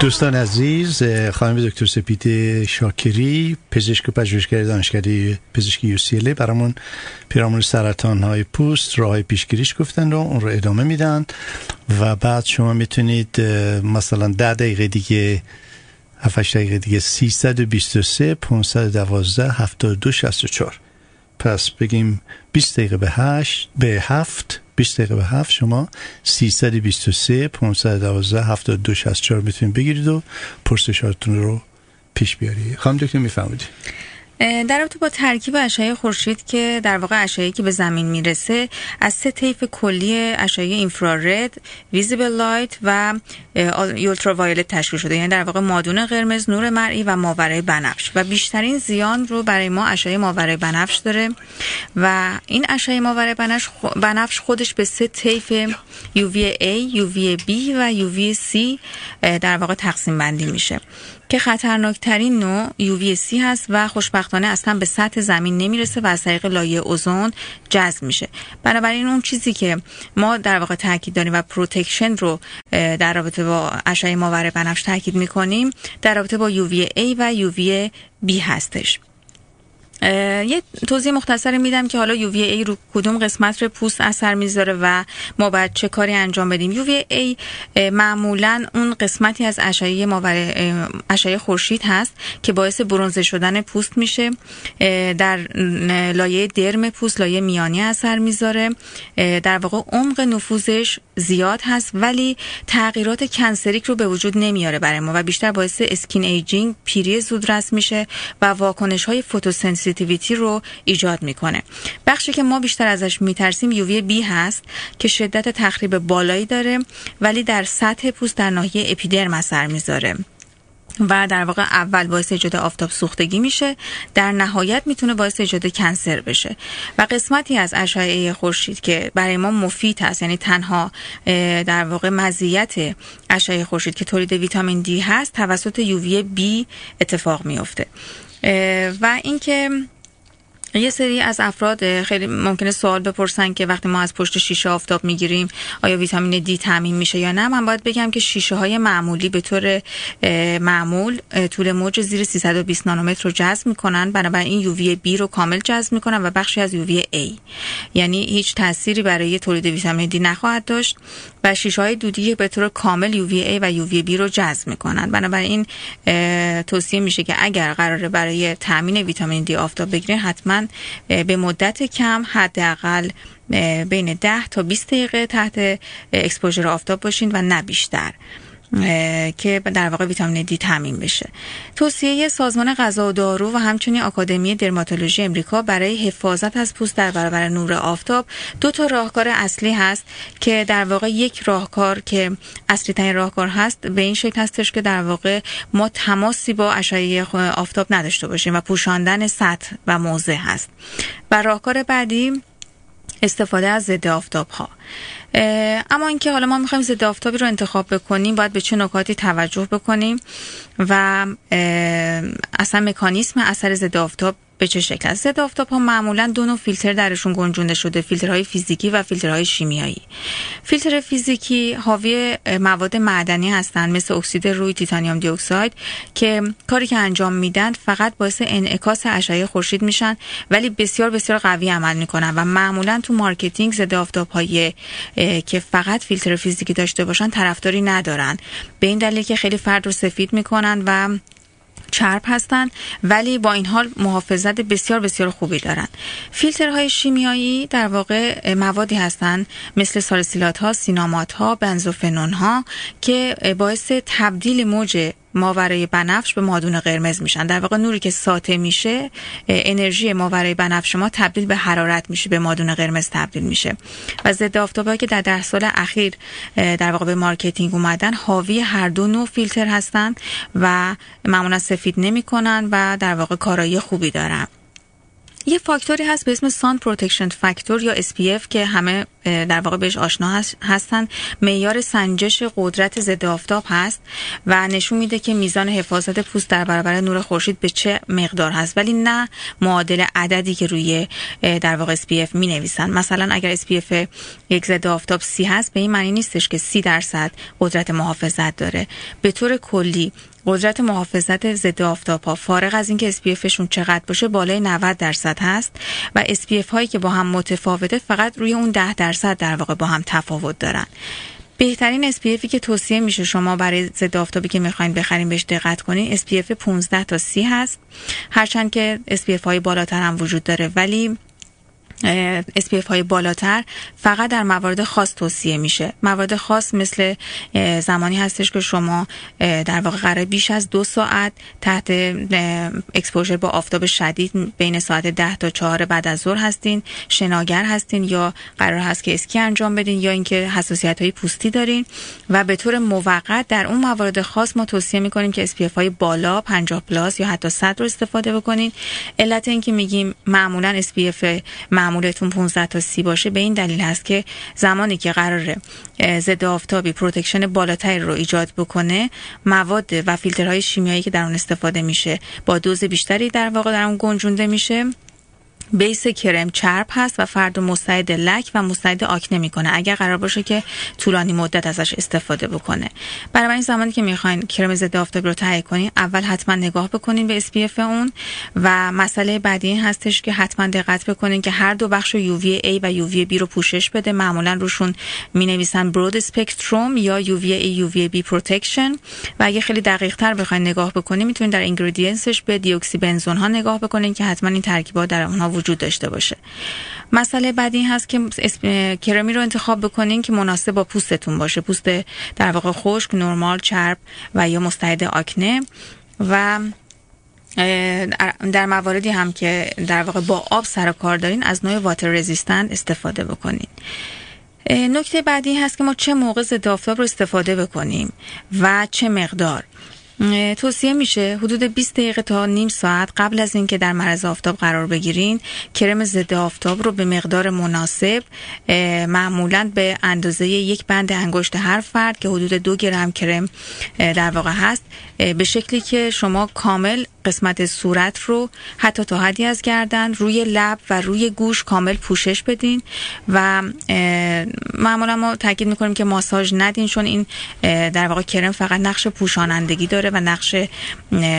دوستان عزیز خانم دکتر سپید شاکری پزشک و پژوهشگر دانشکده پزشکی یو برامون پیرامون سرطان های پوست راه پیشگیریش گفتن رو اون رو ادامه میدن. و بعد شما می‌تونید مثلا ده دقیقه دیگه 7 دقیقه دیگه 323 512 72 64 پس بگیم 20 دقیقه به 8 به 7 20 دقیقه به 7 شما 323 512 72 64 می‌تونید بگیرید و پرسشاتون رو پیش بیاری خانم دکتر می‌فهمید در رابطه با ترکیب اشعه خورشید که در واقع اشعه که به زمین می‌رسه از سه طیف کلی اشعه اینفرارد، ویزیبل لایت و وایلت تشکیل شده. یعنی در واقع مادون قرمز، نور مرئی و ماورای بنفش. و بیشترین زیان رو برای ما اشعه ماورای بنفش داره. و این اشعه ماورای بنفش خودش به سه طیف UVA, UVB و UVC در واقع تقسیم بندی میشه. که خطرناکترین نوع UVC هست و خوشبختانه اصلا به سطح زمین نمی‌رسه و از طریق لایه اوزون جذب میشه. بنابراین اون چیزی که ما در واقع تاکید داریم و protection رو در رابطه با اشعه ماورای بنفش تاکید می‌کنیم در رابطه با UVA و UVB هستش. یه توضیح مختصری میدم که حالا A رو کدوم قسمت رو پوست اثر می‌ذاره و ما باید چه کاری انجام بدیم. A معمولا اون قسمتی از اشعه ماور اشعه خورشید هست که باعث برونزه شدن پوست میشه. در لایه درم پوست لایه میانی اثر می‌ذاره. در واقع عمق نفوذش زیاد هست ولی تغییرات canceric رو به وجود نمیاره برای ما و بیشتر باعث skin aging پیری زودرس میشه و واکنش های sensitivity رو ایجاد می‌کنه. بخشی که ما بیشتر ازش میترسیم UVB هست که شدت تخریب بالایی داره ولی در سطح پوست در ناحیه اپیدرم اثر می‌ذاره و در واقع اول باعث ایجاد آفتاب سوختگی میشه در نهایت می‌تونه باعث ایجاد cancer بشه. و قسمتی از اشعه خورشید که برای ما مفید هست یعنی تنها در واقع مزیت اشعه خورشید که تولید ویتامین دی هست توسط UVB اتفاق میفته و اینکه یه سری از افراد خیلی ممکنه سوال بپرسن که وقتی ما از پشت شیشه آفتاب می‌گیریم آیا ویتامین دی تامین میشه یا نه؟ من باید بگم که شیشه های معمولی به طور معمول طول موج زیر 320 نانومتر رو جذب می‌کنن. بنابراین یو وی بی رو کامل جذب می‌کنن و بخشی از یو وی ای یعنی هیچ تأثیری برای تولید ویتامین دی نخواهد داشت و شیشه های دودی به طور کامل یو وی ای و یو وی بی رو جذب می‌کنن. بنابراین توصیه میشه که اگر قراره برای تامین ویتامین دی آفتاب بگیرین حتما به مدت کم حداقل بین 10 تا 20 دقیقه تحت اکسپوژر آفتاب باشین و نه بیشتر. که در واقع ویتامین دی تامین بشه. توصیه سازمان غذا و دارو و همچنین آکادمی درماتولوژی امریکا برای حفاظت از پوست در برابر نور آفتاب دو تا راهکار اصلی هست که در واقع یک راهکار که اصلی ترین راهکار هست به این شکل هستش که در واقع ما تماسی با اشعه آفتاب نداشته باشیم و پوشاندن سطح و موضع هست. و راهکار بعدی استفاده از ضد آفتاب ها اما اینکه حالا ما می‌خوایم ضد آفتابی رو انتخاب بکنیم باید به چه نکاتی توجه بکنیم و اصلا مکانیسم اثر ضد آفتاب به چه شکل است ضد آفتاب ها معمولا دو نوع فیلتر درشون گنجونده شده فیلترهای فیزیکی و فیلترهای شیمیایی. فیلتر فیزیکی حاوی مواد معدنی هستند مثل اکسید روی titanium dioxide که کاری که انجام میدن فقط باعث انعکاس اشعه خورشید میشن ولی بسیار بسیار قوی عمل می‌کنن و معمولا تو marketing ضد آفتاب های که فقط فیلتر فیزیکی داشته باشن طرفداری ندارن. به این دلیل که خیلی فرد رو سفید می‌کنن و چرب هستند ولی با این حال محافظت بسیار بسیار خوبی دارند فیلترهای شیمیایی در واقع موادی هستند مثل سالسیلات ها سینامات ها بنزوفنون ها که باعث تبدیل موج ماورای بنفش به مادون قرمز میشن. در واقع نوری که ساطع میشه انرژی ماورای بنفش ما تبدیل به حرارت میشه به مادون قرمز تبدیل میشه. و ضد آفتابی که در ده سال اخیر در واقع به marketing اومدن حاوی هر دو نوع فیلتر هستن و معمولا سفید نمی‌کنن و در واقع کارایی خوبی دارن. یه فاکتوری هست به اسم sun protection factor یا SPF که همه در واقع بهش آشنا هستن. معیار سنجش قدرت ضد آفتاب هست و نشون میده که میزان حفاظت پوست در برابر نور خورشید به چه مقدار هست. ولی نه معادل عددی که روی در واقع SPF می نویسن مثلا اگر SPF یک ضد آفتاب سی هست به این معنی نیستش که سی درصد قدرت محافظت داره. به طور کلی قدرت محافظت ضد آفتاب ها فارغ از اینکه SPF شون چقدر باشه بالای 90 درصد هست و SPF هایی که با هم متفاوته فقط روی اون 10 درصد در واقع با هم تفاوت دارن. بهترین SPFی که توصیه میشه شما برای ضد آفتابی که می‌خواین بخرین بهش دقت کنین SPF 15 تا 30 هست. هرچند که SPF های بالاتر هم وجود داره ولی SPF های بالاتر فقط در موارد خاص توصیه میشه. موارد خاص مثل زمانی هستش که شما در واقع قرار بیش از دو ساعت تحت exposure با آفتاب شدید بین ساعت ده تا چهار بعد از ظهر هستین شناگر هستین یا قرار هست که اسکی انجام بدین یا اینکه حساسیت های پوستی دارین. و به طور موقت در اون موارد خاص ما توصیه می‌کنیم که SPF های بالا 50 plus یا حتی 100 رو استفاده بکنین. علت اینکه میگیم معمولا SPF معمولتون 15 تا 30 باشه به این دلیل هست که زمانی که قراره ضد آفتابی protection بالاتری رو ایجاد بکنه مواد و فیلترهای شیمیایی که در اون استفاده میشه با دوز بیشتری در واقع در اون گنجونده میشه. بیس کرم چرب هست و فرد مستعد لک و مستعد آکنه می‌کنه. اگر قرار باشه که طولانی مدت ازش استفاده بکنه. برای این زمانی که می‌خواین کرم ضد آفتاب رو تهیه کنین اول حتما نگاه بکنین به SPF اون و مسئله بعدی این هستش که حتما دقت بکنین که هر دو بخش UVA و UVA B رو پوشش بده. معمولا روشون می نویسن broad spectrum یا UVA UVB protection و اگه خیلی دقیق تر بخواین نگاه بکنین می‌تونین در ingredients ش به dioxybenzone ها نگاه بکنین که حتما این ترکیبات در اونها وجود داشته باشه. مسئله بعدی این هست که کرمی رو انتخاب بکنین که مناسب با پوستتون باشه. پوست در واقع خشک نرمال چرب و یا مستعد آکنه. و در مواردی هم که در واقع با آب سر کار دارین از نوع water resistant استفاده بکنین. نکته بعدی هست که ما چه موقع ضد آفتاب رو استفاده بکنیم و چه مقدار. توصیه میشه حدود 20 دقیقه تا نیم ساعت قبل از اینکه در معرض آفتاب قرار بگیرین کرم ضد آفتاب رو به مقدار مناسب معمولا به اندازه یک بند انگشت هر فرد که حدود دو گرم کرم در واقع هست به شکلی که شما کامل قسمت صورت رو حتی تا حدی از گردن روی لب و روی گوش کامل پوشش بدین و معمولا ما تاکید می‌کنیم که ماساژ ندین چون این در واقع کرم فقط نقش پوشانندگی داره و نقش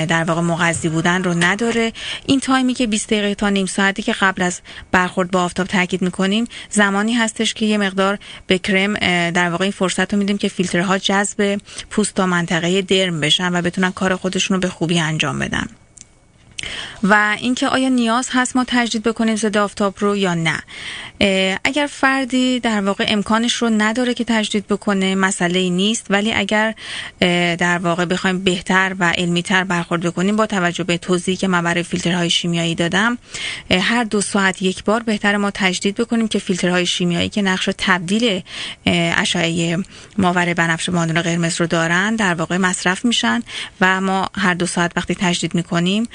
در واقع مغذی بودن رو نداره. این تایمی که 20 دقیقه تا نیم ساعتی که قبل از برخورد با آفتاب تاکید می‌کنیم زمانی هستش که یه مقدار به کرم در واقع این فرصت رو میدیم که فیلترها جذب پوست تا منطقه درم بشن و بتونن کار خودشون رو به خوبی انجام بدن. و اینکه آیا نیاز هست ما تجدید بکنیم ضد آفتاب رو یا نه. اگر فردی در واقع امکانش رو نداره که تجدید بکنه مسئله نیست. ولی اگر در واقع بخوایم بهتر و علمیتر برخورد بکنیم با توجه به توضیحی که من برای فیلترهای شیمیایی دادم هر دو ساعت یک بار بهتر ما تجدید بکنیم که فیلترهای شیمیایی که نقش تبدیل اشعه ماور بنفش مادون قرمز رو دارن در واقع مصرف میشن و ما هر دو ساعت وقتی تجدید می‌کنیم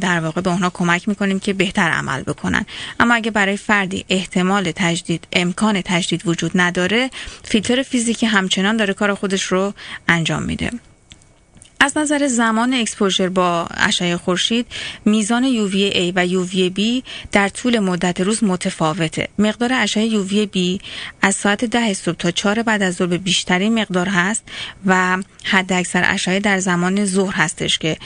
در واقع به اونها کمک می‌کنیم که بهتر عمل بکنن. اما اگه برای فردی احتمال تجدید امکان تجدید وجود نداره فیلتر فیزیکی همچنان داره کار خودش رو انجام میده. از نظر زمان اکسپوژر با اشعه خورشید میزان UVA و UVB در طول مدت روز متفاوته. مقدار اشعه UVB از ساعت ده صبح تا 4 بعد از ظهر بیشترین مقدار هست و حد اکثر اشعه در زمان ظهر هستش که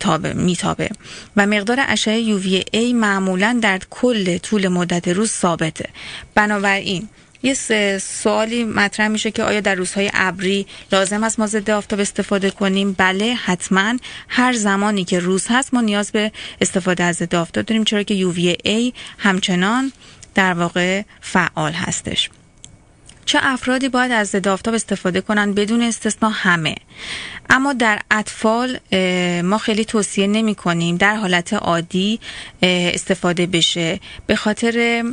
تابه میتابه. و مقدار اشعه UVA معمولا در کل طول مدت روز ثابته. بنابراین یه سوالی مطرح میشه که آیا در روزهای ابری لازم است ما ضد آفتاب استفاده کنیم؟ بله حتما. هر زمانی که روز هست ما نیاز به استفاده از ضد آفتاب داریم چرا که UVA همچنان در واقع فعال هستش. چه افرادی باید از ضد آفتاب استفاده کنند؟ بدون استثنا همه. اما در اطفال ما خیلی توصیه نمی کنیم در حالت عادی استفاده بشه. به خاطر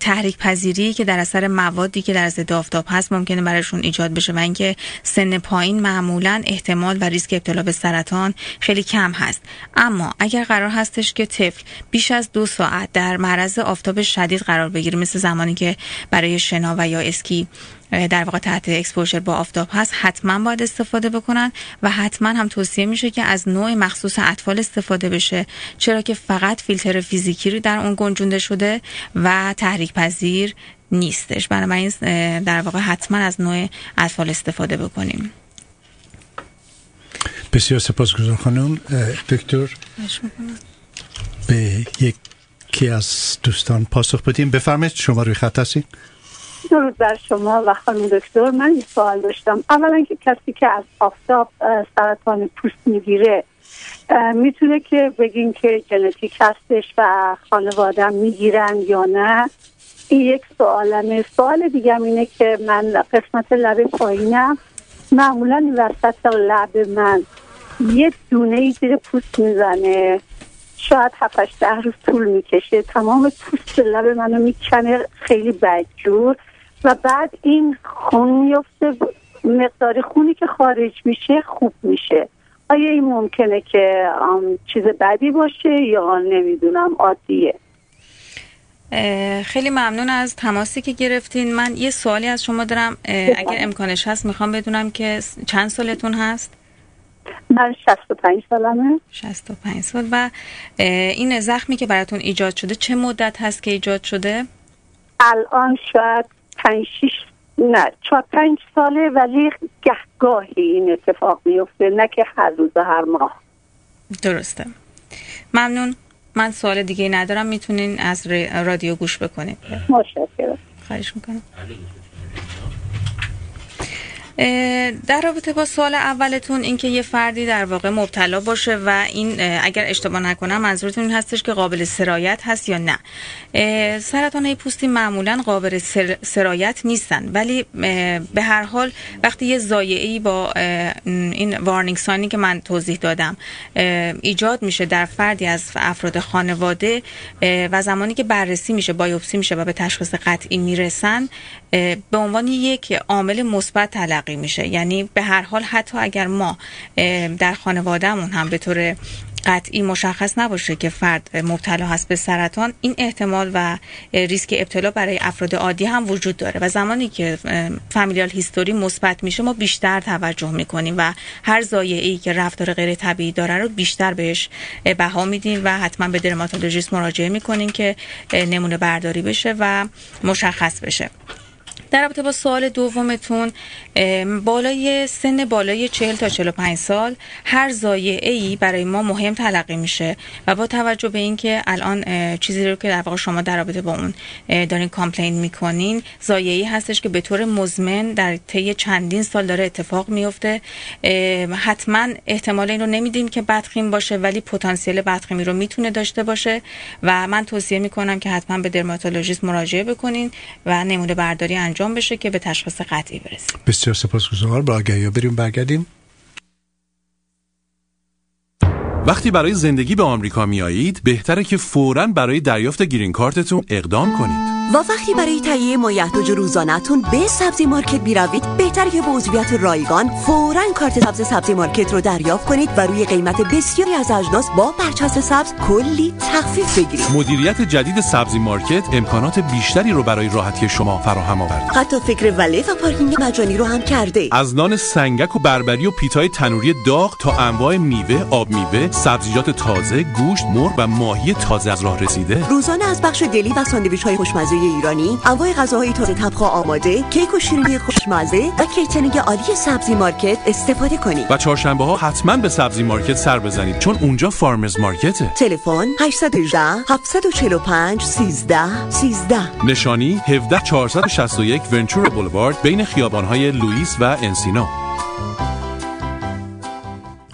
تحریک پذیری که در اثر موادی که در ضد آفتاب هست ممکنه برایشون ایجاد بشه و اینکه سن پایین معمولا احتمال و ریسک ابتلا به سرطان خیلی کم هست. اما اگر قرار هستش که طفل بیش از دو ساعت در معرض آفتاب شدید قرار بگیره مثل زمانی که برای شنا و یا اسکی در واقع تحت اکسپوژر با آفتاب هست حتما باید استفاده بکنن و حتما هم توصیه میشه که از نوع مخصوص اطفال استفاده بشه. چرا که فقط فیلتر فیزیکی رو در اون گنجونده شده و تحریک پذیر نیستش. بنابراین در واقع حتما از نوع اطفال استفاده بکنیم. بسیار سپاسگزار خانم. دکتر به یکی از دوستان پاسخ بدیم. بفرمایید شما روی خط هستید درود بر شما و خانم دکتر. من این سوال داشتم. اولا که کسی که از آفتاب سرطان پوست می‌گیره می‌تونه که بگین که ژنتیک هستش و خانواده می‌گیرن یا نه؟ این یک سوالمه. سوال دیگه اینه که من قسمت لب پایینم. معمولا وسط لب من یه دونه ای زیر پوست می‌زنه. شاید هفتش ده روز طول می‌کشه. تمام پوست لب منو می‌کنه. خیلی بدجور. و بعد این خون میفته مقدار خونی که خارج میشه خوب میشه. آیا این ممکنه که چیز بدی باشه یا نمی‌دونم عادیه؟ خیلی ممنون از تماسی که گرفتین. من یه سوالی از شما دارم. اگر امکانش هست می‌خوام بدونم که چند سالتون هست؟ من 65 سالمه. 65 سال. و این زخمی که براتون ایجاد شده چه مدت هست که ایجاد شده؟ الان شاید پنج شیش نه چهار پنج ساله ولی گهگاهی این اتفاق میفته نه که هر روز هر ماه. درسته. ممنون. من سوال دیگه ندارم می‌تونین از رادیو گوش بکنید متشکرم. خواهش می‌کنم. در رابطه با سوال اولتون اینکه یه فردی در واقع مبتلا باشه و این اگر اشتباه نکنم منظورتون این هستش که قابل سرایت هست یا نه. سرطان های پوستی معمولا قابل سرایت نیستن ولی به هر حال وقتی یه زایعی با این وارنینگ سانی که من توضیح دادم ایجاد میشه در فردی از افراد خانواده و زمانی که بررسی میشه بایوپسی میشه و به تشخیص قطعی می‌رسن به عنوان یک عامل مثبت تلقی میشه. یعنی به هر حال حتی اگر ما در خانوادهمون هم به طور قطعی مشخص نباشه که فرد مبتلا هست به سرطان این احتمال و ریسک ابتلا برای افراد عادی هم وجود داره و زمانی که فامیلیال هیستوری مثبت میشه ما بیشتر توجه می‌کنیم و هر ای که رفتار غیر طبیعی داره رو بیشتر بهش بها میدیم و حتما به درماتولوژیست مراجعه می‌کنیم که نمونه برداری بشه و مشخص بشه. در رابطه با سوال دومتون بالای سن بالای 40 تا 45 سال هر زایعه ای برای ما مهم تلقی میشه و با توجه به اینکه الان چیزی رو که در واقع شما در رابطه با اون دارین کامپلین می‌کنین زایعه هستش که به طور مزمن در طی چندین سال داره اتفاق میفته حتما احتمال این رو نمیدیم که بدخیم باشه ولی پتانسیل بدخیمی رو می‌تونه داشته باشه و من توصیه می‌کنم که حتما به درماتولوژیست مراجعه بکنین و نمونه برداری انجام بشه که به تشخیص قطعی برسیم. بسیار سپاسگزار با آگهی بریم برگردیم. وقتی برای زندگی به آمریکا میایید بهتره که فوراً برای دریافت گرین کارتتون اقدام کنید. و وقتی برای تهیه مایحتاج روزانهتون به سبزی مارکت بیروید بهتر که به عضویت رایگان فورا کارت سبز سبزی مارکت رو دریافت کنید و روی قیمت بسیاری از اجناس با برچسب سبز کلی تخفیف بگیرید. مدیریت جدید سبزی مارکت امکانات بیشتری رو برای راحتی شما فراهم آورد. حتی فکر وله و پارکینگ مجانی رو هم کرده. از نان سنگک و بربری و پیتای تنوری داغ تا انواع میوه آب میوه سبزیجات تازه گوشت مرغ و ماهی تازه از راه رسیده. روزانه از بخش deli و ساندویچ های خوشمزه ایرانی انواع غذاهای تازه طبخ آماده کیک و شیرینی خوشمزه و کیترینگ عالی سبزی مارکت استفاده کنید. و چهارشنبه ها حتما به سبزی مارکت سر بزنید چون اونجا farmers market ه. تلفن 818 745 13 13 نشانی 17 461 ونچور بولوارد بین خیابان‌های لوئیس و انسینو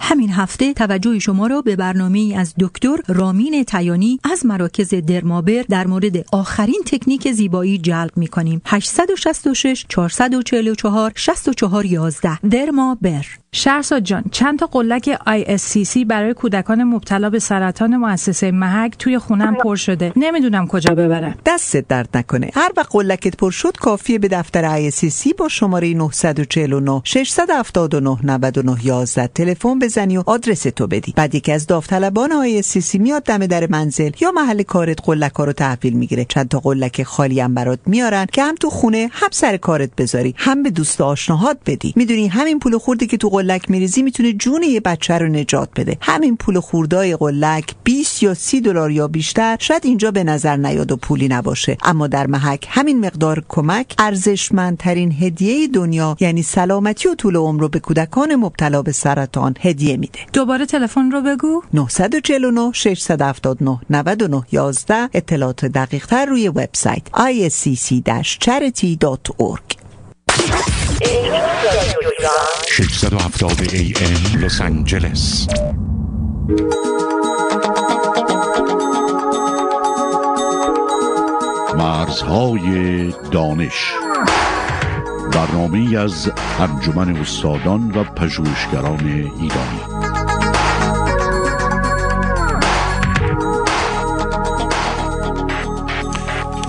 همین هفته توجه شما را به برنامه از دکتر رامین تیانی از مراکز درمابر در مورد آخرین تکنیک زیبایی جلب می کنیم 866 444 64 11 درمابر. شهرزاد جان چند تا قلک ISCC برای کودکان مبتلا به سرطان مؤسسه محک توی خونم پر شده. نمی‌دونم کجا ببرم دستت درد نکنه. هر وقت قلکت پر شد کافیه به دفتر ISCC با شماره 949 679 99 11 تلفن بزنی و آدرس تو بدی. بعد یکی از داوطلبان ISCC میاد دم در منزل یا محل کارت قلک ها رو تحویل می‌گیره. چند تا قلک خالی هم برات میارن که هم تو خونه هم سر کارت بذاری هم به دوست آشناهات بدی. می‌دونی همین پول خوردی که تو قلک میریزی می‌تونه جون یه بچه رو نجات بده. همین پول خوردای قلک 20 یا 30 دلار یا بیشتر شاید اینجا به نظر نیاد و پولی نباشه. اما در محک همین مقدار کمک ارزشمندترین هدیه دنیا یعنی سلامتی و طول عمر رو به کودکان مبتلا به سرطان هدیه میده. دوباره تلفن رو بگو. 949 679 99 11 اطلاعات دقیق تر روی وبسایت iscc-charity.org 670 AM لس آنجلس مرزهای دانش. برنامه از انجمن استادان و پژوهشگران ایرانی.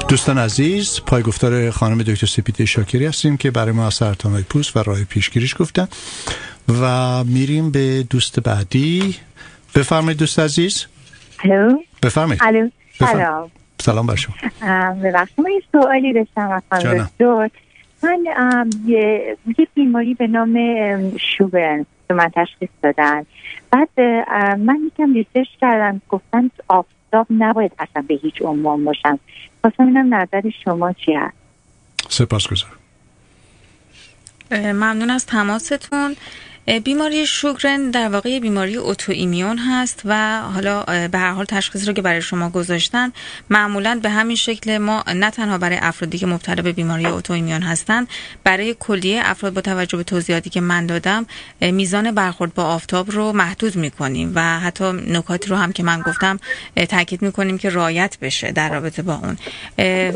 دوستان عزیز پایگفتار خانم دکتر سپیده شاکری هستیم که برای ما سرطان های پوست و راه پیشگیریش گفتن و میریم به دوست بعدی. بفرمایید دوست عزیز. بفرمایید. سلام سلام بر شما. ببخشید من یه سوالی داشتم از من یه یه بیماری به نام ام، شوگرن به من تشخیص دادن. بعد من یکم research کردم گفتن آفتاب نباید اصلا به هیچ عنوان باشم خواستم اینم نظر شما چی هست؟ سپاس گذار ممنون از تماستون. بیماری شوگرن در واقع بیماری autoimmune هست و حالا به هر حال تشخیص رو که برای شما گذاشتن معمولا به همین شکل ما نه تنها برای افرادی که مبتلا به بیماری autoimmune هستن برای کلیه افراد با توجه به توضیحاتی که من دادم میزان برخورد با آفتاب رو محدود می‌کنیم و حتی نکاتی رو هم که من گفتم تاکید می‌کنیم که رعایت بشه در رابطه با اون.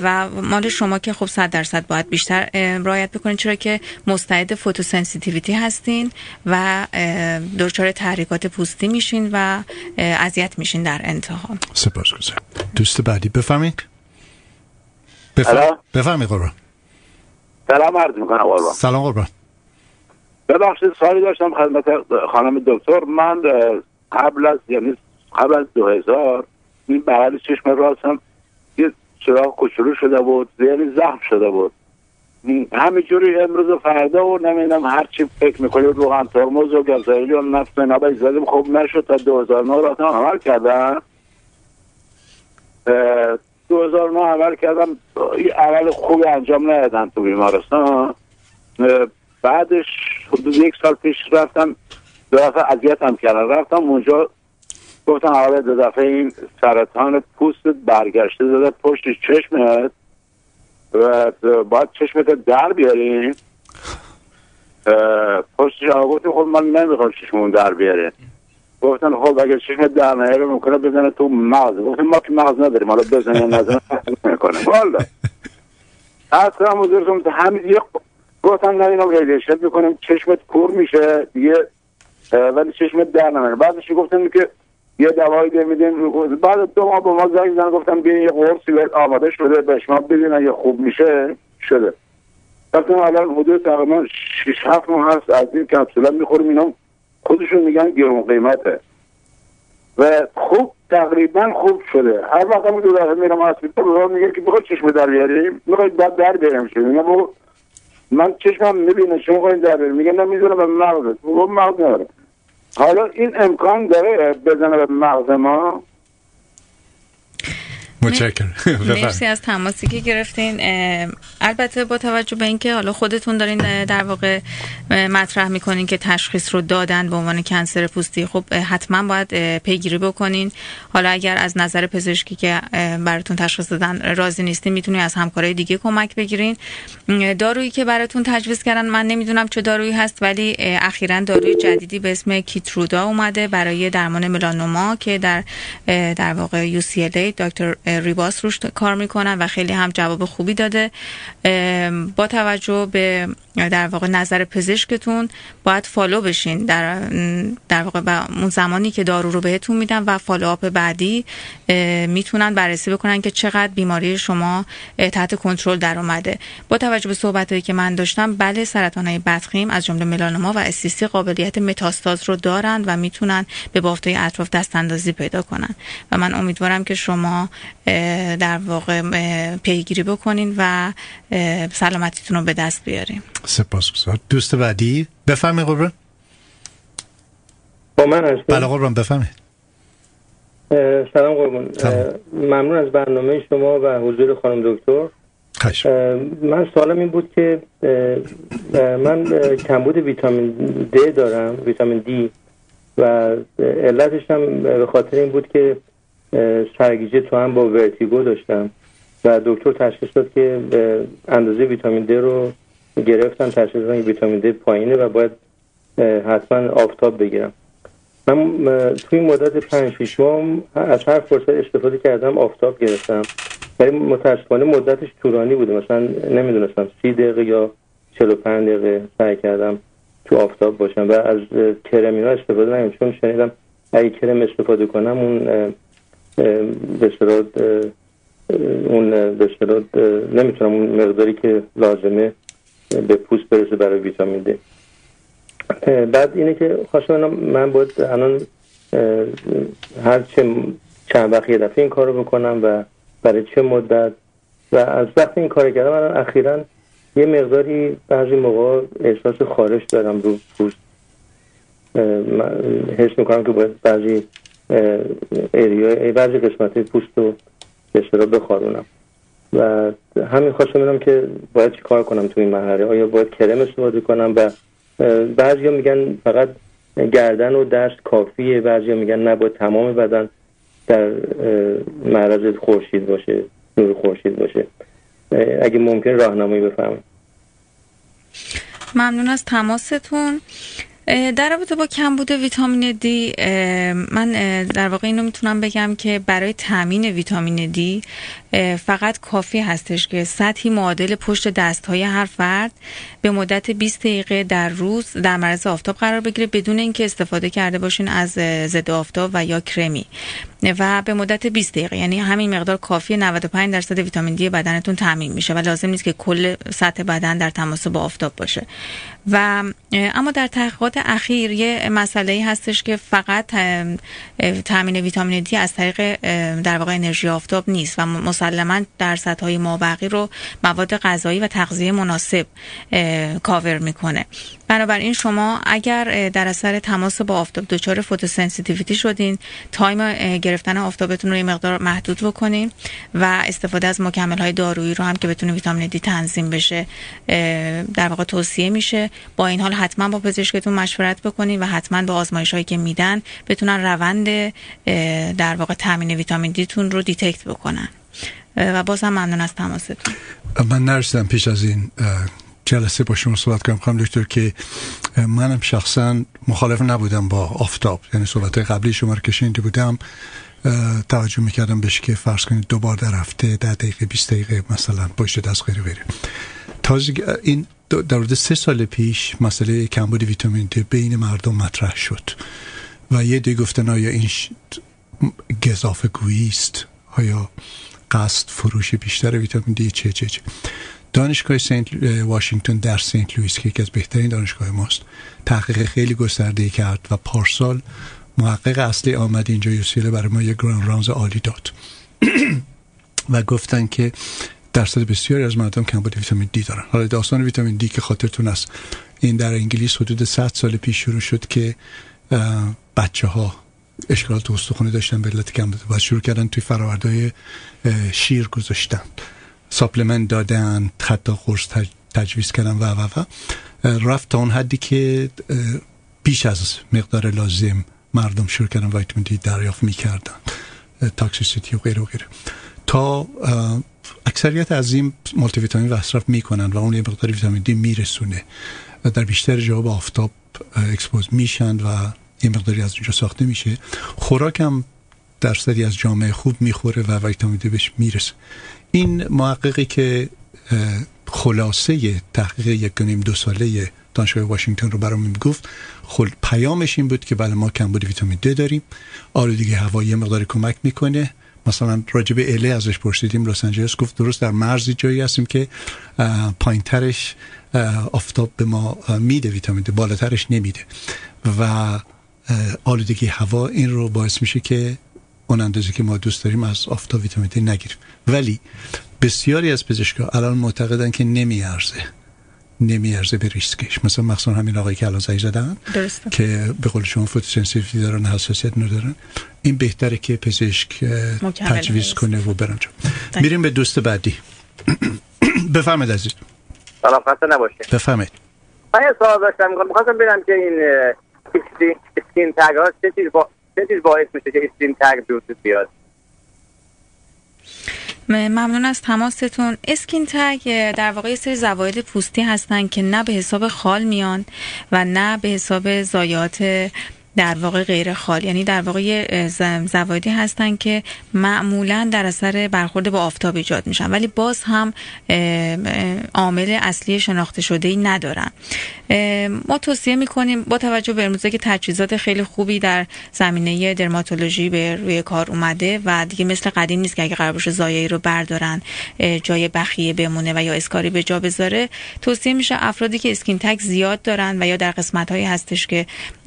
و مال شما که خب 100 درصد باید بیشتر رعایت بکنید چرا که مستعد photosensitivity هستین. و دچار تحریکات پوستی میشین و اذیت میشین در انتها. سپاس گذار دوست بعدی بفرمایید. بفرمایید بفرمایید قربان. سلام عرض می‌کنم قربان. سلام قربان. ببخشید سوالی داشتم خدمت خانم دکتر. من قبل از یعنی قبل از دو هزار این بغل چشم راستم یه چراغ کوچولو شده بود یعنی زخم شده بود. همینجوری امروز و فردا و نمی‌دونم هر چی فکر می‌کنی روغن ترمز و گازایلی و نفت نبایی زدیم خوب نشد تا 2009 رفتم عمل کردم 2009 عمل کردم. این اول خوب انجام ندادن تو بیمارستان. بعدش حدود یک سال پیش رفتم دو دفعه اذیت هم کردن. رفتم اونجا گفتم حالا دو دفعه این سرطان پوست برگشته زده پشت چشمت و باید چشمت در بیاریم اه، پشتش آقا گفتم خب من نمی‌خوام چشمون در بیاره. گفتن خب اگر چشم در نیاره ممکنه بزنه تو مغز. گفتم ما که مغز نداریم حالا بزنه یا نزنه فرق نمی‌کنه. والا. اصلا حضورتون همین یه گفتم نه اینو ریدیشن می‌کنیم چشمت کور میشه دیگه. ولی چشمت در نمیاره. بعدش گفتم که یه دوایی میدیم. بعد دو ماه به ما زنگ زدن گفتم بیاین یه قرصی بهت آماده شده به شما بدین اگه خوب میشه شده. رفتم الان حدود تقریبا 6 7 ماه هست از این کپسولا می‌خوریم. اینا خودشون میگن گرون قیمته. و خوب تقریبا خوب شده. هر وقت هم دو دفعه میرم هسپیتال من میگه که بخواد چشم در بیاریم. می‌خواید بعد در بیاریم شده. بابا من چشمم می‌بینه شما خواهید در بیاریم میگه نه می‌دونم مغزت بابا مغز نداره. حالا این امکان داره بزنه به مغز ما؟ متشکرم. مرسی از تماسی که گرفتین. البته با توجه به اینکه حالا خودتون دارین در واقع مطرح می‌کنین که تشخیص رو دادن به عنوان کنسر پوستی خب حتما باید پیگیری بکنین. حالا اگر از نظر پزشکی که براتون تشخیص دادن راضی نیستین می‌تونین از همکارای دیگه کمک بگیرین. دارویی که براتون تجویز کردن من نمی‌دونم چه دارویی هست ولی اخیرا داروی جدیدی به اسم کیترودا اومده برای درمان ملانوما که در در واقع UCLA دکتر ریباس روش کار می‌کنن و خیلی هم جواب خوبی داده. با توجه به در واقع نظر پزشکتون باید follow بشین. در در واقع اون زمانی که دارو رو بهتون میدن و follow-up بعدی می‌تونن بررسی بکنن که چقدر بیماری شما تحت کنترل در اومده. با توجه به صحبتایی که من داشتم بله سرطان های بدخیم از جمله ملانوما و SCC قابلیت متاستاز رو دارن و می‌تونن به بافتای اطراف دست اندازی پیدا کنن. و من امیدوارم که شما در واقع پیگیری بکنین و سلامتیتون رو به دست بیارین. سپاسگزار دوست بعدی؟ بفهمی قربان. با من هستم بله قربان بفهمی اه، سلام قربان. ممنون از برنامه شما و حضور خانم دکتر. من سوالم این بود که من کمبود ویتامین د دارم ویتامین دی و علتش هم به خاطر این بود که سرگیجه تو هم با ورتیگو داشتم و دکتر تشخیص داد که اندازه ویتامین د رو گرفتن تشخیص دادن ویتامین د پایینه و باید حتما آفتاب بگیرم. من توی مدت پنج شیش ماه از هر فرصت استفاده کردم آفتاب گرفتم. ولی متاسفانه مدتش طولانی بوده. مثلا نمی‌دونستم سی دقیقه یا 45 دقیقه سعی کردم تو آفتاب باشم و از اه، کرمینا استفاده نکنم چون شنیدم اگه کرم استفاده کنم اون به اون به نمی‌تونم اون مقداری که لازمه به پوست برسه برای ویتامین دی. بعد اینه که خواستم من باید الان هر چه چند وقت یه دفعه این کارو بکنم و برای چه مدت؟ و از وقتی این کار کردم الان اخیرا یه مقداری بعضی موقع احساس خارش دارم رو پوست. حس می‌کنم که باید بعضی ایریا بعضی قسمت پوست رو به بخارونم. و همین خواستم ببینم که باید چی کار کنم تو این مرحله. آیا باید کرم استفاده کنم و بعضی میگن فقط گردن و دست کافیه بعضی میگن نباید تمام بدن در معرض خورشید باشه نور خورشید باشه. اگه ممکن راهنمایی بفهمید ممنون از تماستون. در رابطه با کمبود ویتامین دی من در واقع اینو می‌تونم بگم که برای تامین ویتامین دی فقط کافی هستش که سطحی معادل پشت دست های هر فرد به مدت 20 دقیقه در روز در معرض آفتاب قرار بگیره بدون اینکه استفاده کرده باشین از ضد آفتاب و یا کرمی. و به مدت 20 دقیقه یعنی همین مقدار کافی 95 درصد ویتامین دی بدنتون تامین میشه و لازم نیست که کل سطح بدن در تماس با آفتاب باشه. و اما در تحقیقات اخیر یه مسئله هستش که فقط تامین ویتامین دی از طریق در واقع انرژی آفتاب نیست و مسلما درصدهای مابقی رو مواد غذایی و تغذیه مناسب کاور می‌کنه. بنابراین شما اگر در اثر تماس با آفتاب دچار photosensitivity شدین time گرفتن آفتابتون رو یه مقدار محدود بکنین و استفاده از مکمل های دارویی رو هم که بتونه ویتامین دی تنظیم بشه در واقع توصیه میشه. با این حال حتما با پزشکتون مشورت بکنین و حتما با آزمایش هایی که میدن بتونن روند در واقع تامین ویتامین دی تون رو detect بکنن. و بازم ممنون از تماستون. من نرسیدم پیش از این جلسه با شما صحبت کنم. خواهم دکتر که منم شخصا مخالف نبودم با آفتاب. یعنی صحبت قبلی شما رو که شنیده بودم توجه می‌کردم بهش که فرض کنید دوبار در هفته ده دقیقه 20 دقیقه مثلا پشت دست غیره غیره تازه این در حدود سه سال پیش مسئله کمبود ویتامین دی بین مردم مطرح شد و یه دی گفتن آیا این گذافه گویی است؟ آیا قصد فروش بیشتر ویتامین دی چه چه چه؟ دانشگاه سنت واشنگتن در سنت لوئیس که یکی از بهترین دانشگاه ماست تحقیق خیلی گسترده کرد و پارسال محقق اصلی آمد اینجا یوسیله برای ما یه گران رانز عالی داد. و گفتن که درصد بسیاری از مردم کمبود ویتامین دی دارن. حالا داستان ویتامین دی که خاطرتون است این در انگلیس حدود 100 سال پیش شروع شد که بچه ها اشکالات استخونه داشتن به علت کمبود. و شروع کردن توی فرآوردهای شیر گذاشتن. supplement دادن حتی قرص تجویز کردن و و و. رفت تا اون حدی که بیش از مقدار لازم مردم شروع کردن ویتامین دی دریافت می‌کردن. toxicity و غیره و غیره. تا اکثریت از این مولتی ویتامین مصرف می‌کنن و اون یه مقدار ویتامین دی میرسونه و در بیشتر جواب آفتاب expose میشن و یه مقداری از اونجا ساخته میشه. خوراک هم درصدی از جامعه خوب می‌خوره و ویتامین دی بهش می‌رسه. این محققی که خلاصه تحقیق یک دو ساله دانشگاه واشنگتن رو برام می‌گفت خل پیامش این بود که بله ما کمبود ویتامین د داریم. آلودگی هوایی مقداری کمک می‌کنه. مثلا راجب اله ازش پرسیدیم لس آنجلس گفت درست در مرزی جایی هستیم که پایینترش آفتاب به ما میده ویتامین د بالاترش نمیده. و آلودگی هوا این رو باعث میشه که اون اندازه که ما دوست داریم از آفتاب ویتامین دی نگیریم. ولی بسیاری از پزشکا الان معتقدن که نمیارزه. نمیارزه به ریسکش. مثلا مخصوصا همین آقایی که الان زنگ زدن درسته. که به قول شما photosensitivity دارن حساسیت ندارن. این بهتره که پزشک تجویز کنه و برن میریم به دوست بعدی. بفرمایید عزیز. سلام خسته نباشید. بفهمید من یه سوال داشتم. می‌خواستم ببینم که این اسکین تگ ها چه چیز با چه چیز باعث میشه که اسکین تگ به بیاد؟ ممنون از تماستون. اسکین تگ در واقع سری زواید پوستی هستن که نه به حساب خال میان و نه به حساب زایات در واقع غیر خال یعنی در واقع زوایدی هستن که معمولا در اثر برخورد با آفتاب ایجاد میشن ولی باز هم عامل اصلی شناخته شده ای ندارن ما توصیه می‌کنیم با توجه به امروزه که تجهیزات خیلی خوبی در زمینه درماتولوژی به روی کار اومده و دیگه مثل قدیم نیست که اگه قرار باشه زایایی رو بردارن جای بخیه بمونه و یا اسکاری به جا بذاره. توصیه میشه افرادی که اسکین تک زیاد دارن و یا در قسمت هایی هستش که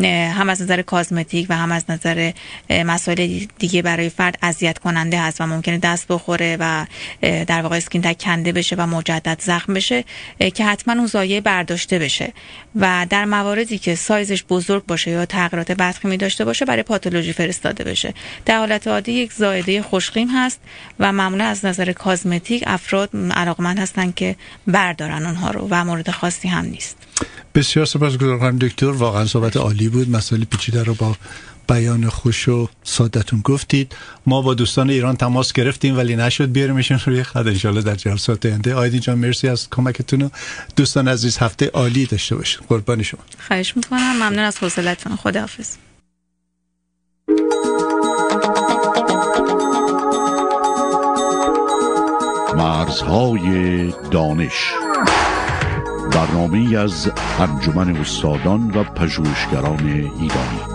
هم از کازمتیک و هم از نظر مسائل دیگه برای فرد اذیت کننده هست و ممکنه دست بخوره و در واقع اسکین تک کنده بشه و مجدد زخم بشه که حتما اون زایه برداشته بشه. و در مواردی که سایزش بزرگ باشه یا تغییرات بدخیمی داشته باشه برای پاتولوژی فرستاده بشه. در حالت عادی یک زایده خوشخیم هست و معمولا از نظر کازمتیک افراد علاقمند هستن که بردارن اونها رو و مورد خاصی هم نیست. بسیار سپاسگزارم دکتر. واقعا صحبت عالی بود. مسائل پیچیده رو با بیان خوش و سادتون گفتید. ما با دوستان ایران تماس گرفتیم ولی نشد بیاریمشون روی خط. انشالله در جلسات آینده. آیدی جان مرسی از کمکتون و دوستان عزیز. هفته عالی داشته باشید قربان شما. خواهش می‌کنم. ممنون از حوصلتون خداحافظ. مرزهای دانش برنامه از انجمن استادان و پژوهشگران ایرانی.